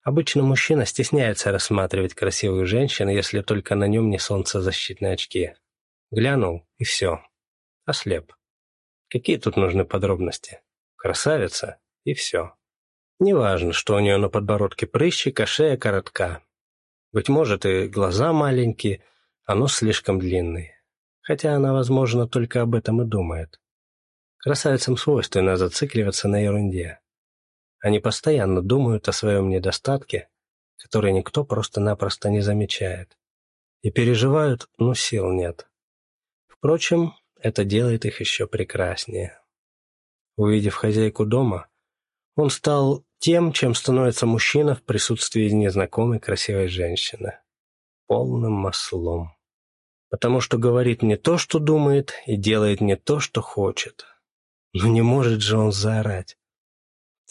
Обычно мужчина стесняется рассматривать красивых женщин, если только на нем не солнцезащитные очки. Глянул, и все ослеп. Какие тут нужны подробности? Красавица, и все. Неважно, что у нее на подбородке прыщик, а шея коротка. Быть может, и глаза маленькие, а нос слишком длинный. Хотя она, возможно, только об этом и думает. Красавицам свойственно зацикливаться на ерунде. Они постоянно думают о своем недостатке, который никто просто-напросто не замечает. И переживают, но сил нет. Впрочем, это делает их еще прекраснее. Увидев хозяйку дома, он стал тем, чем становится мужчина в присутствии незнакомой красивой женщины. Полным маслом. Потому что говорит не то, что думает, и делает не то, что хочет. Но не может же он заорать.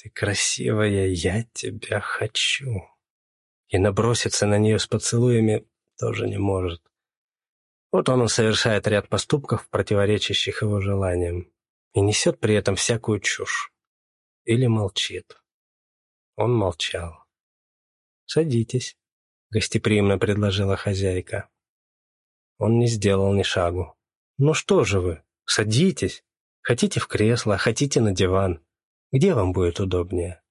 «Ты красивая, я тебя хочу». И наброситься на нее с поцелуями тоже не может. Вот он совершает ряд поступков, противоречащих его желаниям, и несет при этом всякую чушь. Или молчит. Он молчал. «Садитесь», — гостеприимно предложила хозяйка. Он не сделал ни шагу. «Ну что же вы, садитесь. Хотите в кресло, хотите на диван. Где вам будет удобнее?»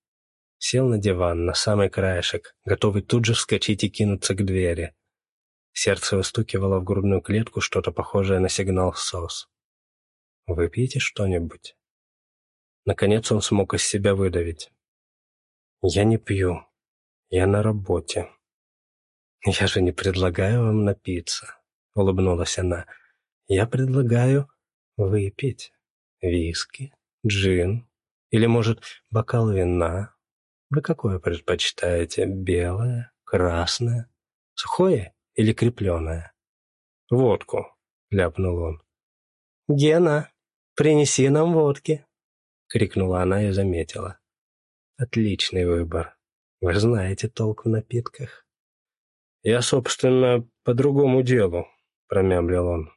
Сел на диван, на самый краешек, готовый тут же вскочить и кинуться к двери. Сердце выстукивало в грудную клетку что-то похожее на сигнал СОС. «Выпьете что-нибудь?» Наконец он смог из себя выдавить. «Я не пью. Я на работе». «Я же не предлагаю вам напиться», — улыбнулась она. «Я предлагаю выпить виски, джин или, может, бокал вина. Вы какое предпочитаете, белое, красное, сухое или крепленая. «Водку», — ляпнул он. «Гена, принеси нам водки», — крикнула она и заметила. «Отличный выбор. Вы знаете толк в напитках». «Я, собственно, по другому делу», — промямлил он.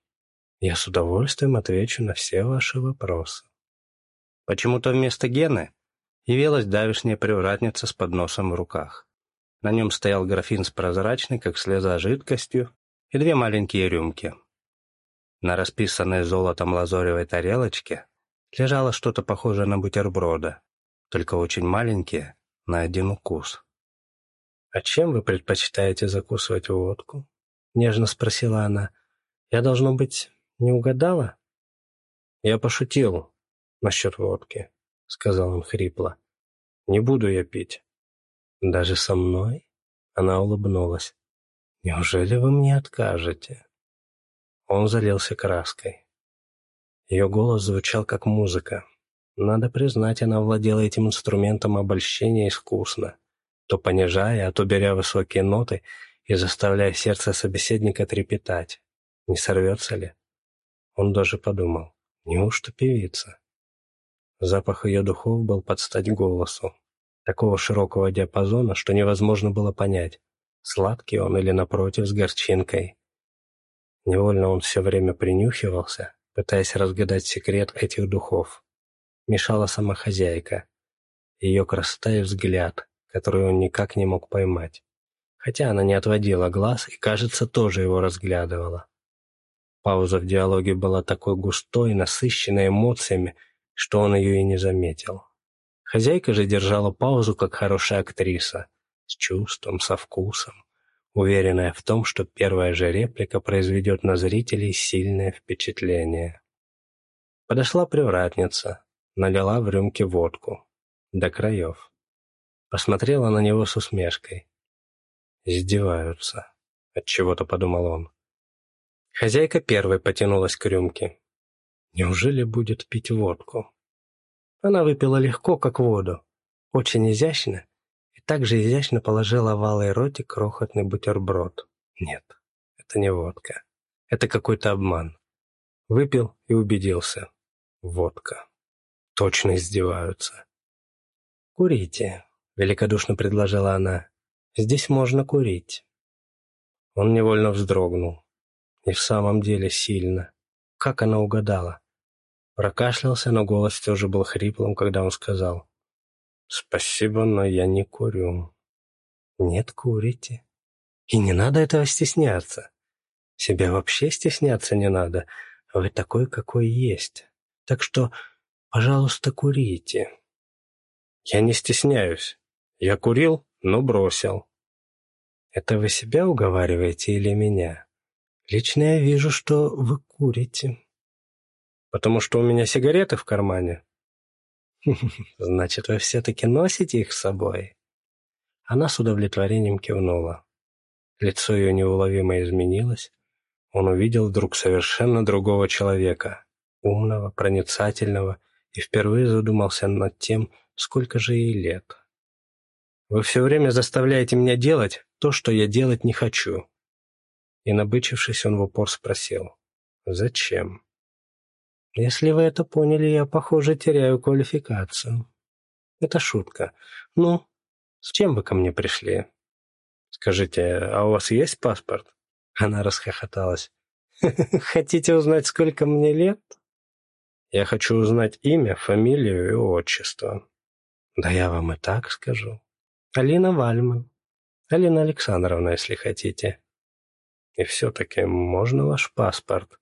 «Я с удовольствием отвечу на все ваши вопросы». Почему-то вместо Гены явилась давишняя привратница с подносом в руках. На нем стоял графин с прозрачной, как слеза, жидкостью и две маленькие рюмки. На расписанной золотом лазоревой тарелочке лежало что-то похожее на бутерброда, только очень маленькие, на один укус. «А чем вы предпочитаете закусывать водку?» — нежно спросила она. «Я, должно быть, не угадала?» «Я пошутил насчет водки», — сказал он хрипло. «Не буду я пить. «Даже со мной?» Она улыбнулась. «Неужели вы мне откажете?» Он залился краской. Ее голос звучал как музыка. Надо признать, она владела этим инструментом обольщения искусно, то понижая, а то беря высокие ноты и заставляя сердце собеседника трепетать. Не сорвется ли? Он даже подумал, неужто певица? Запах ее духов был под стать голосу, такого широкого диапазона, что невозможно было понять, сладкий он или, напротив, с горчинкой. Невольно он все время принюхивался, пытаясь разгадать секрет этих духов. Мешала сама хозяйка, ее красота и взгляд, который он никак не мог поймать. Хотя она не отводила глаз и, кажется, тоже его разглядывала. Пауза в диалоге была такой густой, насыщенной эмоциями, что он ее и не заметил. Хозяйка же держала паузу, как хорошая актриса, с чувством, со вкусом, уверенная в том, что первая же реплика произведет на зрителей сильное впечатление. Подошла привратница, налила в рюмки водку. До краев. Посмотрела на него с усмешкой. «Издеваются», — отчего-то подумал он. Хозяйка первой потянулась к рюмке. Неужели будет пить водку? Она выпила легко, как воду, очень изящно, и также изящно положила в алый ротик крохотный бутерброд. Нет, это не водка. Это какой-то обман. Выпил и убедился. Водка. Точно издеваются. «Курите», — великодушно предложила она. «Здесь можно курить». Он невольно вздрогнул. И в самом деле сильно. Как она угадала? Прокашлялся, но голос все же был хриплым, когда он сказал. «Спасибо, но я не курю». «Нет, курите. И не надо этого стесняться. Себя вообще стесняться не надо. Вы такой, какой есть. Так что, пожалуйста, курите». «Я не стесняюсь. Я курил, но бросил». «Это вы себя уговариваете или меня?» Лично я вижу, что вы курите. Потому что у меня сигареты в кармане. Значит, вы все-таки носите их с собой? Она с удовлетворением кивнула. Лицо ее неуловимо изменилось. Он увидел вдруг совершенно другого человека, умного, проницательного, и впервые задумался над тем, сколько же ей лет. «Вы все время заставляете меня делать то, что я делать не хочу», и, набычившись, он в упор спросил. «Зачем?» «Если вы это поняли, я, похоже, теряю квалификацию. Это шутка. Ну, с чем вы ко мне пришли?» «Скажите, а у вас есть паспорт?» Она расхохоталась. «Хотите узнать, сколько мне лет?» «Я хочу узнать имя, фамилию и отчество». «Да я вам и так скажу. Алина Вальман. Алина Александровна, если хотите. И все-таки можно ваш паспорт?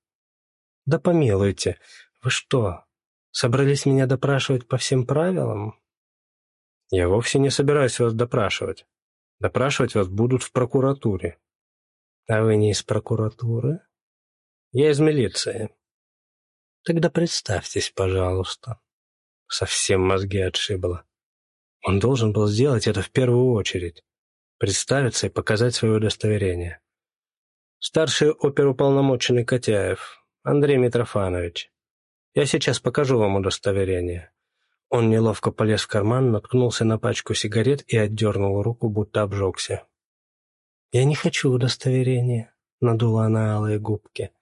Да помилуйте, вы что, собрались меня допрашивать по всем правилам? Я вовсе не собираюсь вас допрашивать. Допрашивать вас будут в прокуратуре. А вы не из прокуратуры? Я из милиции. Тогда представьтесь, пожалуйста. Совсем мозги отшибло. Он должен был сделать это в первую очередь. Представиться и показать свое удостоверение. Старший оперуполномоченный Котяев, Андрей Митрофанович. Я сейчас покажу вам удостоверение». Он неловко полез в карман, наткнулся на пачку сигарет и отдернул руку, будто обжегся. «Я не хочу удостоверения», — надула она алые губки.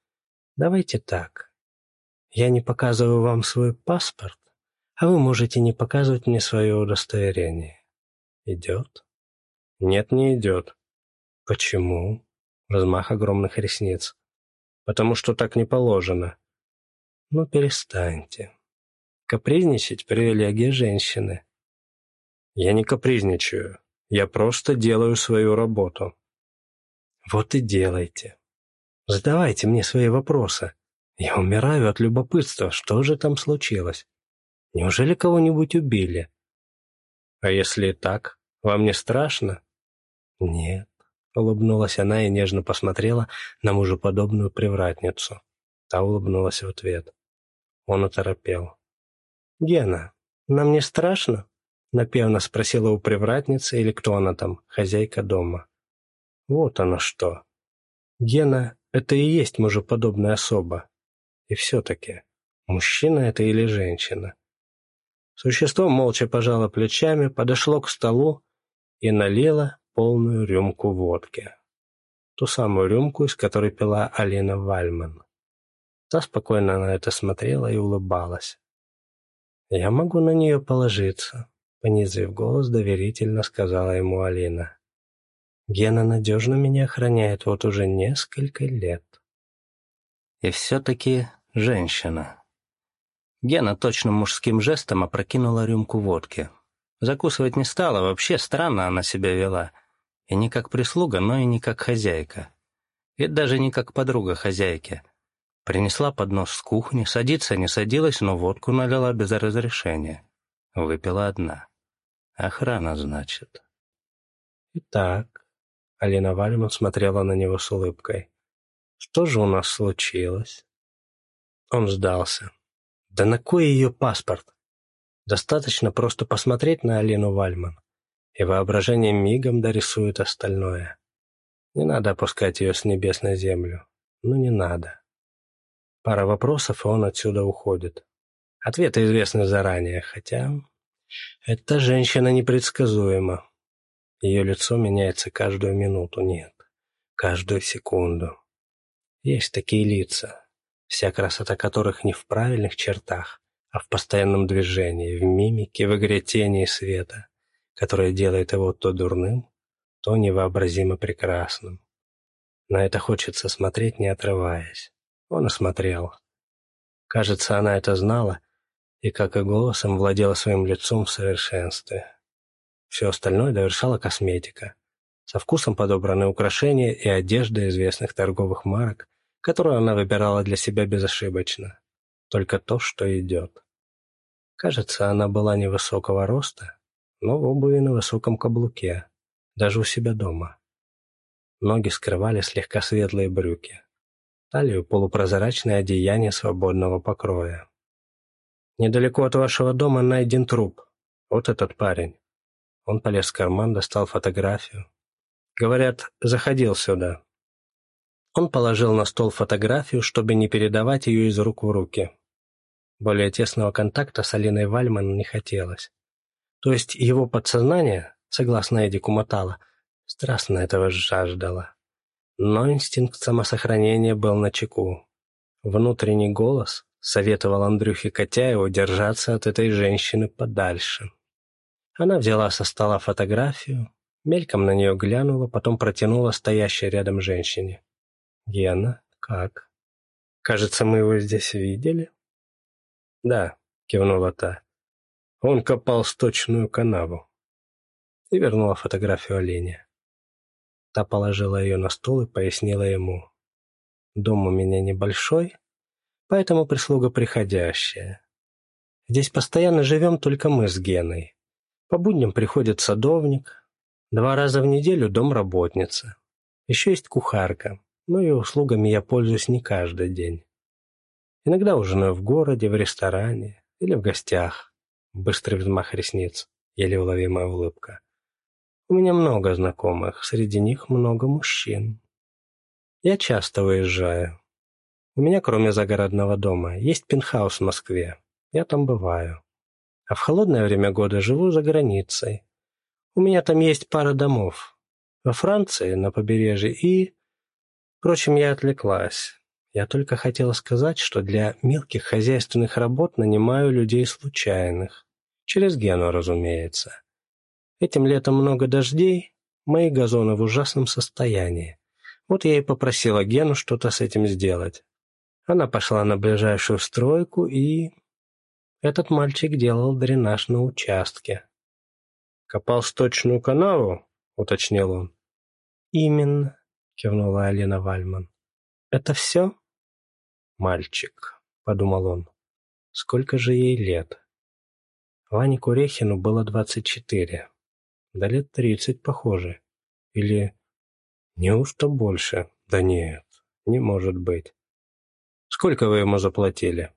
«Давайте так. Я не показываю вам свой паспорт, а вы можете не показывать мне свое удостоверение. Идет?» «Нет, не идет». «Почему?» Размах огромных ресниц. «Потому что так не положено». «Ну, перестаньте. Капризничать — привилегия женщины». «Я не капризничаю. Я просто делаю свою работу». «Вот и делайте. Задавайте мне свои вопросы. Я умираю от любопытства. Что же там случилось? Неужели кого-нибудь убили?» «А если так, вам не страшно?» «Нет. Улыбнулась она и нежно посмотрела на мужеподобную привратницу. Та улыбнулась в ответ. Он оторопел. «Гена, нам не страшно?» Напевно спросила у привратницы или кто она там, хозяйка дома. Вот оно что. Гена — это и есть мужеподобная особа. И все-таки, мужчина это или женщина? Существо молча пожало плечами, подошло к столу и налило полную рюмку водки. Ту самую рюмку, из которой пила Алина Вальман. Та спокойно на это смотрела и улыбалась. «Я могу на нее положиться», — понизив голос, доверительно сказала ему Алина. «Гена надежно меня охраняет вот уже несколько лет». И все-таки женщина. Гена точным мужским жестом опрокинула рюмку водки. Закусывать не стала, вообще странно она себя вела. И не как прислуга, но и не как хозяйка. И даже не как подруга хозяйки. Принесла поднос с кухни, садиться не садилась, но водку налила без разрешения. Выпила одна. Охрана, значит. Итак, Алина Вальман смотрела на него с улыбкой. Что же у нас случилось? Он сдался. Да на кой ее паспорт? Достаточно просто посмотреть на Алину Вальман, и воображение мигом дорисует остальное. Не надо опускать ее с небес на землю. Ну, не надо. Пара вопросов, и он отсюда уходит. Ответы известны заранее, хотя... Эта женщина непредсказуема. Ее лицо меняется каждую минуту, нет, каждую секунду. Есть такие лица, вся красота которых не в правильных чертах, а в постоянном движении, в мимике, в игре тени и света, которая делает его то дурным, то невообразимо прекрасным. На это хочется смотреть, не отрываясь. Он осмотрел. Кажется, она это знала и, как и голосом, владела своим лицом в совершенстве. Все остальное довершала косметика. Со вкусом подобраны украшения и одежда известных торговых марок, которую она выбирала для себя безошибочно. Только то, что идет. Кажется, она была невысокого роста, но в обуви на высоком каблуке, даже у себя дома. Ноги скрывали слегка светлые брюки. Талию полупрозрачное одеяние свободного покроя. «Недалеко от вашего дома найден труп. Вот этот парень». Он полез в карман, достал фотографию. Говорят, заходил сюда. Он положил на стол фотографию, чтобы не передавать ее из рук в руки. Более тесного контакта с Алиной Вальман не хотелось. То есть его подсознание, согласно Эдику Мотала, страстно этого жаждало. Но инстинкт самосохранения был на чеку. Внутренний голос советовал Андрюхе Котяеву держаться от этой женщины подальше. Она взяла со стола фотографию, мельком на нее глянула, потом протянула стоящей рядом женщине. «Гена, как? Кажется, мы его здесь видели?» «Да», — кивнула та. «Он копал сточную канаву». И вернула фотографию оленя. Та положила ее на стол и пояснила ему. «Дом у меня небольшой, поэтому прислуга приходящая. Здесь постоянно живем только мы с Геной. По будням приходит садовник, два раза в неделю домработница. Еще есть кухарка, но и услугами я пользуюсь не каждый день. Иногда ужинаю в городе, в ресторане или в гостях. Быстрый взмах ресниц, еле уловимая улыбка. У меня много знакомых, среди них много мужчин. Я часто выезжаю. У меня, кроме загородного дома, есть пентхаус в Москве. Я там бываю. А в холодное время года живу за границей. У меня там есть пара домов. Во Франции, на побережье и... Впрочем, я отвлеклась. Я только хотела сказать, что для мелких хозяйственных работ нанимаю людей случайных. Через Гену, разумеется. Этим летом много дождей, мои газоны в ужасном состоянии. Вот я и попросила Гену что-то с этим сделать. Она пошла на ближайшую стройку, и... Этот мальчик делал дренаж на участке. «Копал сточную канаву?» — уточнил он. «Именно», — кивнула Алина Вальман. «Это все?» «Мальчик», — подумал он. «Сколько же ей лет?» Ване Курехину было двадцать четыре. Да лет тридцать, похоже. Или... Неужто больше? Да нет, не может быть. Сколько вы ему заплатили?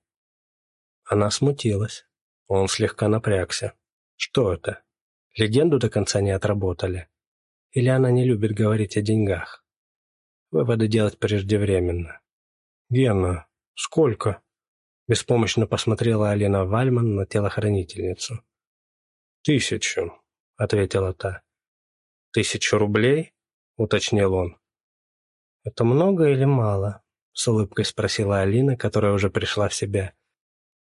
Она смутилась. Он слегка напрягся. Что это? Легенду до конца не отработали? Или она не любит говорить о деньгах? Выводы делать преждевременно. «Гена, сколько?» Беспомощно посмотрела Алина Вальман на телохранительницу. «Тысячу», ответила та. «Тысячу рублей?» — уточнил он. «Это много или мало?» — с улыбкой спросила Алина, которая уже пришла в себя.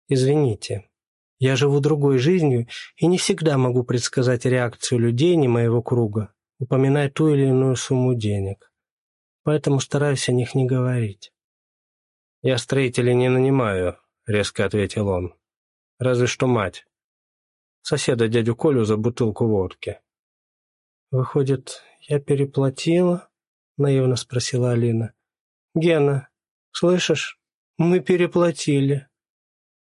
«Извините, Я живу другой жизнью и не всегда могу предсказать реакцию людей не моего круга, упоминая ту или иную сумму денег. Поэтому стараюсь о них не говорить. «Я строителей не нанимаю», — резко ответил он. «Разве что мать. Соседа дядю Колю за бутылку водки». «Выходит, я переплатила?» — наивно спросила Алина. «Гена, слышишь, мы переплатили.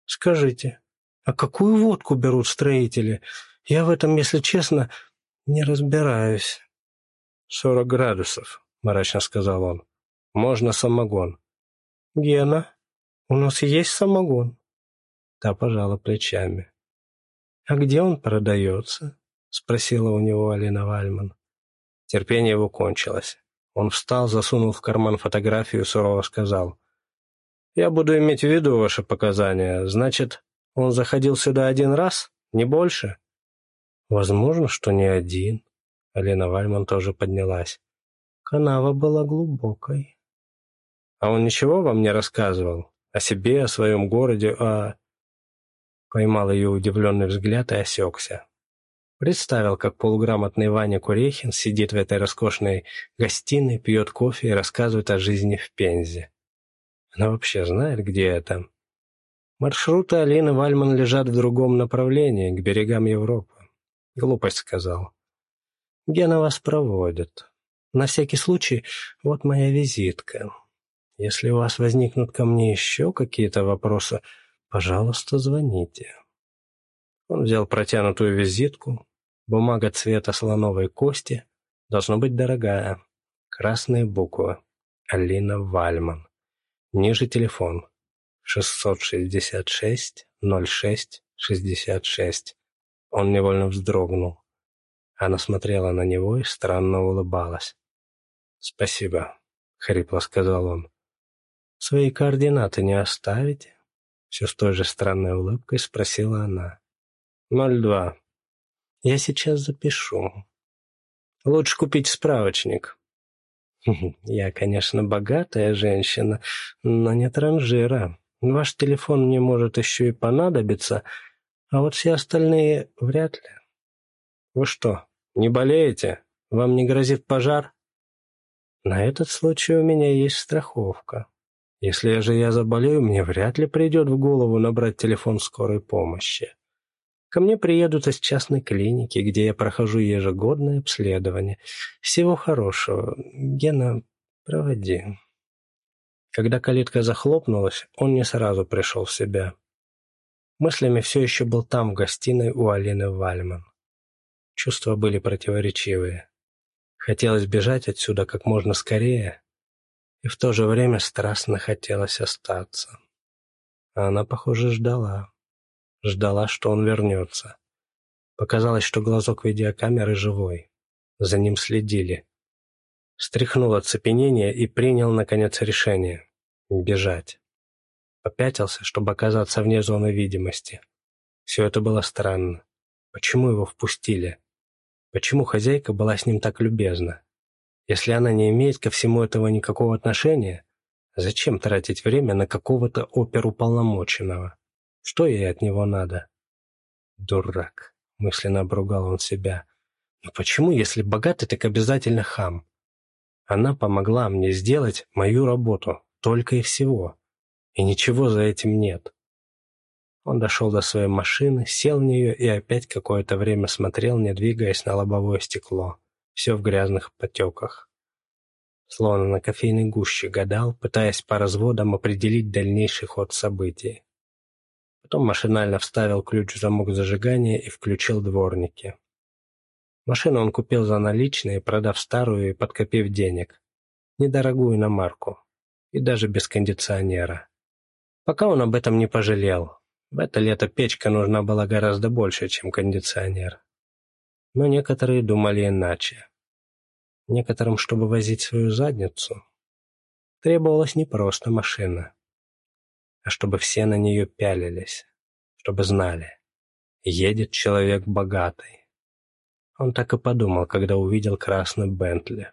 Скажите, а какую водку берут строители? Я в этом, если честно, не разбираюсь». «Сорок градусов», — мрачно сказал он. «Можно самогон». «Гена, у нас есть самогон?» Та пожала плечами. «А где он продается?» — спросила у него Алина Вальман. Терпение его кончилось. Он встал, засунул в карман фотографию и сурово сказал. «Я буду иметь в виду ваши показания. Значит, он заходил сюда один раз? Не больше?» «Возможно, что не один». Алина Вальман тоже поднялась. Канава была глубокой. «А он ничего вам не рассказывал? О себе, о своем городе, о...» Поймал ее удивленный взгляд и осекся. Представил, как полуграмотный Ваня Курехин сидит в этой роскошной гостиной, пьет кофе и рассказывает о жизни в Пензе. Она вообще знает, где это? Маршруты Алины Вальман лежат в другом направлении, к берегам Европы. Глупость сказал. Гена вас проводит. На всякий случай, вот моя визитка. Если у вас возникнут ко мне еще какие-то вопросы, пожалуйста, звоните. Он взял протянутую визитку, Бумага цвета слоновой кости должно быть дорогая. Красные буквы. Алина Вальман. Ниже телефон. 666-06-66. Он невольно вздрогнул. Она смотрела на него и странно улыбалась. «Спасибо», — хрипло сказал он. «Свои координаты не оставите?» Все с той же странной улыбкой спросила она. «Ноль два», я сейчас запишу. Лучше купить справочник. Я, конечно, богатая женщина, но не транжира. Ваш телефон мне может еще и понадобиться, а вот все остальные вряд ли. Вы что, не болеете? Вам не грозит пожар? На этот случай у меня есть страховка. Если же я заболею, мне вряд ли придет в голову набрать телефон скорой помощи. Ко мне приедут из частной клиники, где я прохожу ежегодное обследование. Всего хорошего. Гена, проводи. Когда калитка захлопнулась, он не сразу пришел в себя. Мыслями все еще был там, в гостиной у Алины Вальман. Чувства были противоречивые. Хотелось бежать отсюда как можно скорее, и в то же время страстно хотелось остаться. А она, похоже, ждала. Ждала, что он вернется. Показалось, что глазок видеокамеры живой. За ним следили. Стряхнул оцепенение и принял, наконец, решение. Бежать. Попятился, чтобы оказаться вне зоны видимости. Все это было странно. Почему его впустили? Почему хозяйка была с ним так любезна? Если она не имеет ко всему этого никакого отношения, зачем тратить время на какого-то оперуполномоченного? Что ей от него надо? Дурак, мысленно обругал он себя. Но почему, если богатый, так обязательно хам? Она помогла мне сделать мою работу, только и всего. И ничего за этим нет. Он дошел до своей машины, сел в нее и опять какое-то время смотрел, не двигаясь на лобовое стекло. Все в грязных потеках. Словно на кофейной гуще гадал, пытаясь по разводам определить дальнейший ход событий. Потом машинально вставил ключ в замок зажигания и включил дворники. Машину он купил за наличные, продав старую и подкопив денег. Недорогую иномарку. И даже без кондиционера. Пока он об этом не пожалел. В это лето печка нужна была гораздо больше, чем кондиционер. Но некоторые думали иначе. Некоторым, чтобы возить свою задницу, требовалась не просто машина а чтобы все на нее пялились, чтобы знали. Едет человек богатый. Он так и подумал, когда увидел красный Бентли.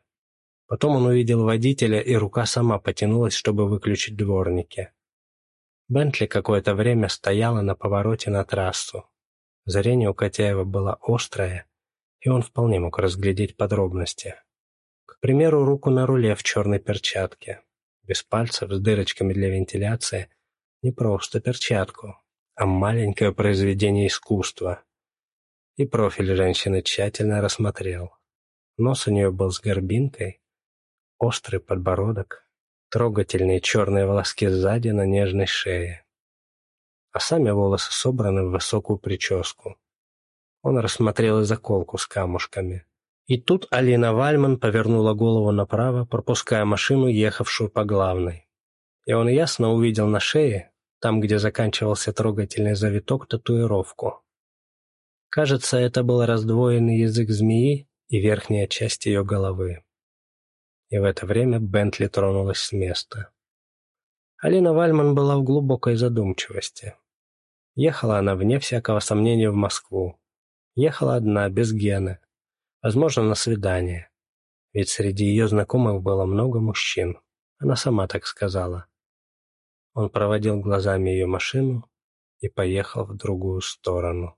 Потом он увидел водителя, и рука сама потянулась, чтобы выключить дворники. Бентли какое-то время стояла на повороте на трассу. Зрение у Котяева было острое, и он вполне мог разглядеть подробности. К примеру, руку на руле в черной перчатке, без пальцев, с дырочками для вентиляции, не просто перчатку, а маленькое произведение искусства. И профиль женщины тщательно рассмотрел. Нос у нее был с горбинкой, острый подбородок, трогательные черные волоски сзади на нежной шее. А сами волосы собраны в высокую прическу. Он рассмотрел и заколку с камушками. И тут Алина Вальман повернула голову направо, пропуская машину, ехавшую по главной. И он ясно увидел на шее, там, где заканчивался трогательный завиток, татуировку. Кажется, это был раздвоенный язык змеи и верхняя часть ее головы. И в это время Бентли тронулась с места. Алина Вальман была в глубокой задумчивости. Ехала она, вне всякого сомнения, в Москву. Ехала одна, без Гены. Возможно, на свидание. Ведь среди ее знакомых было много мужчин. Она сама так сказала. Он проводил глазами ее машину и поехал в другую сторону.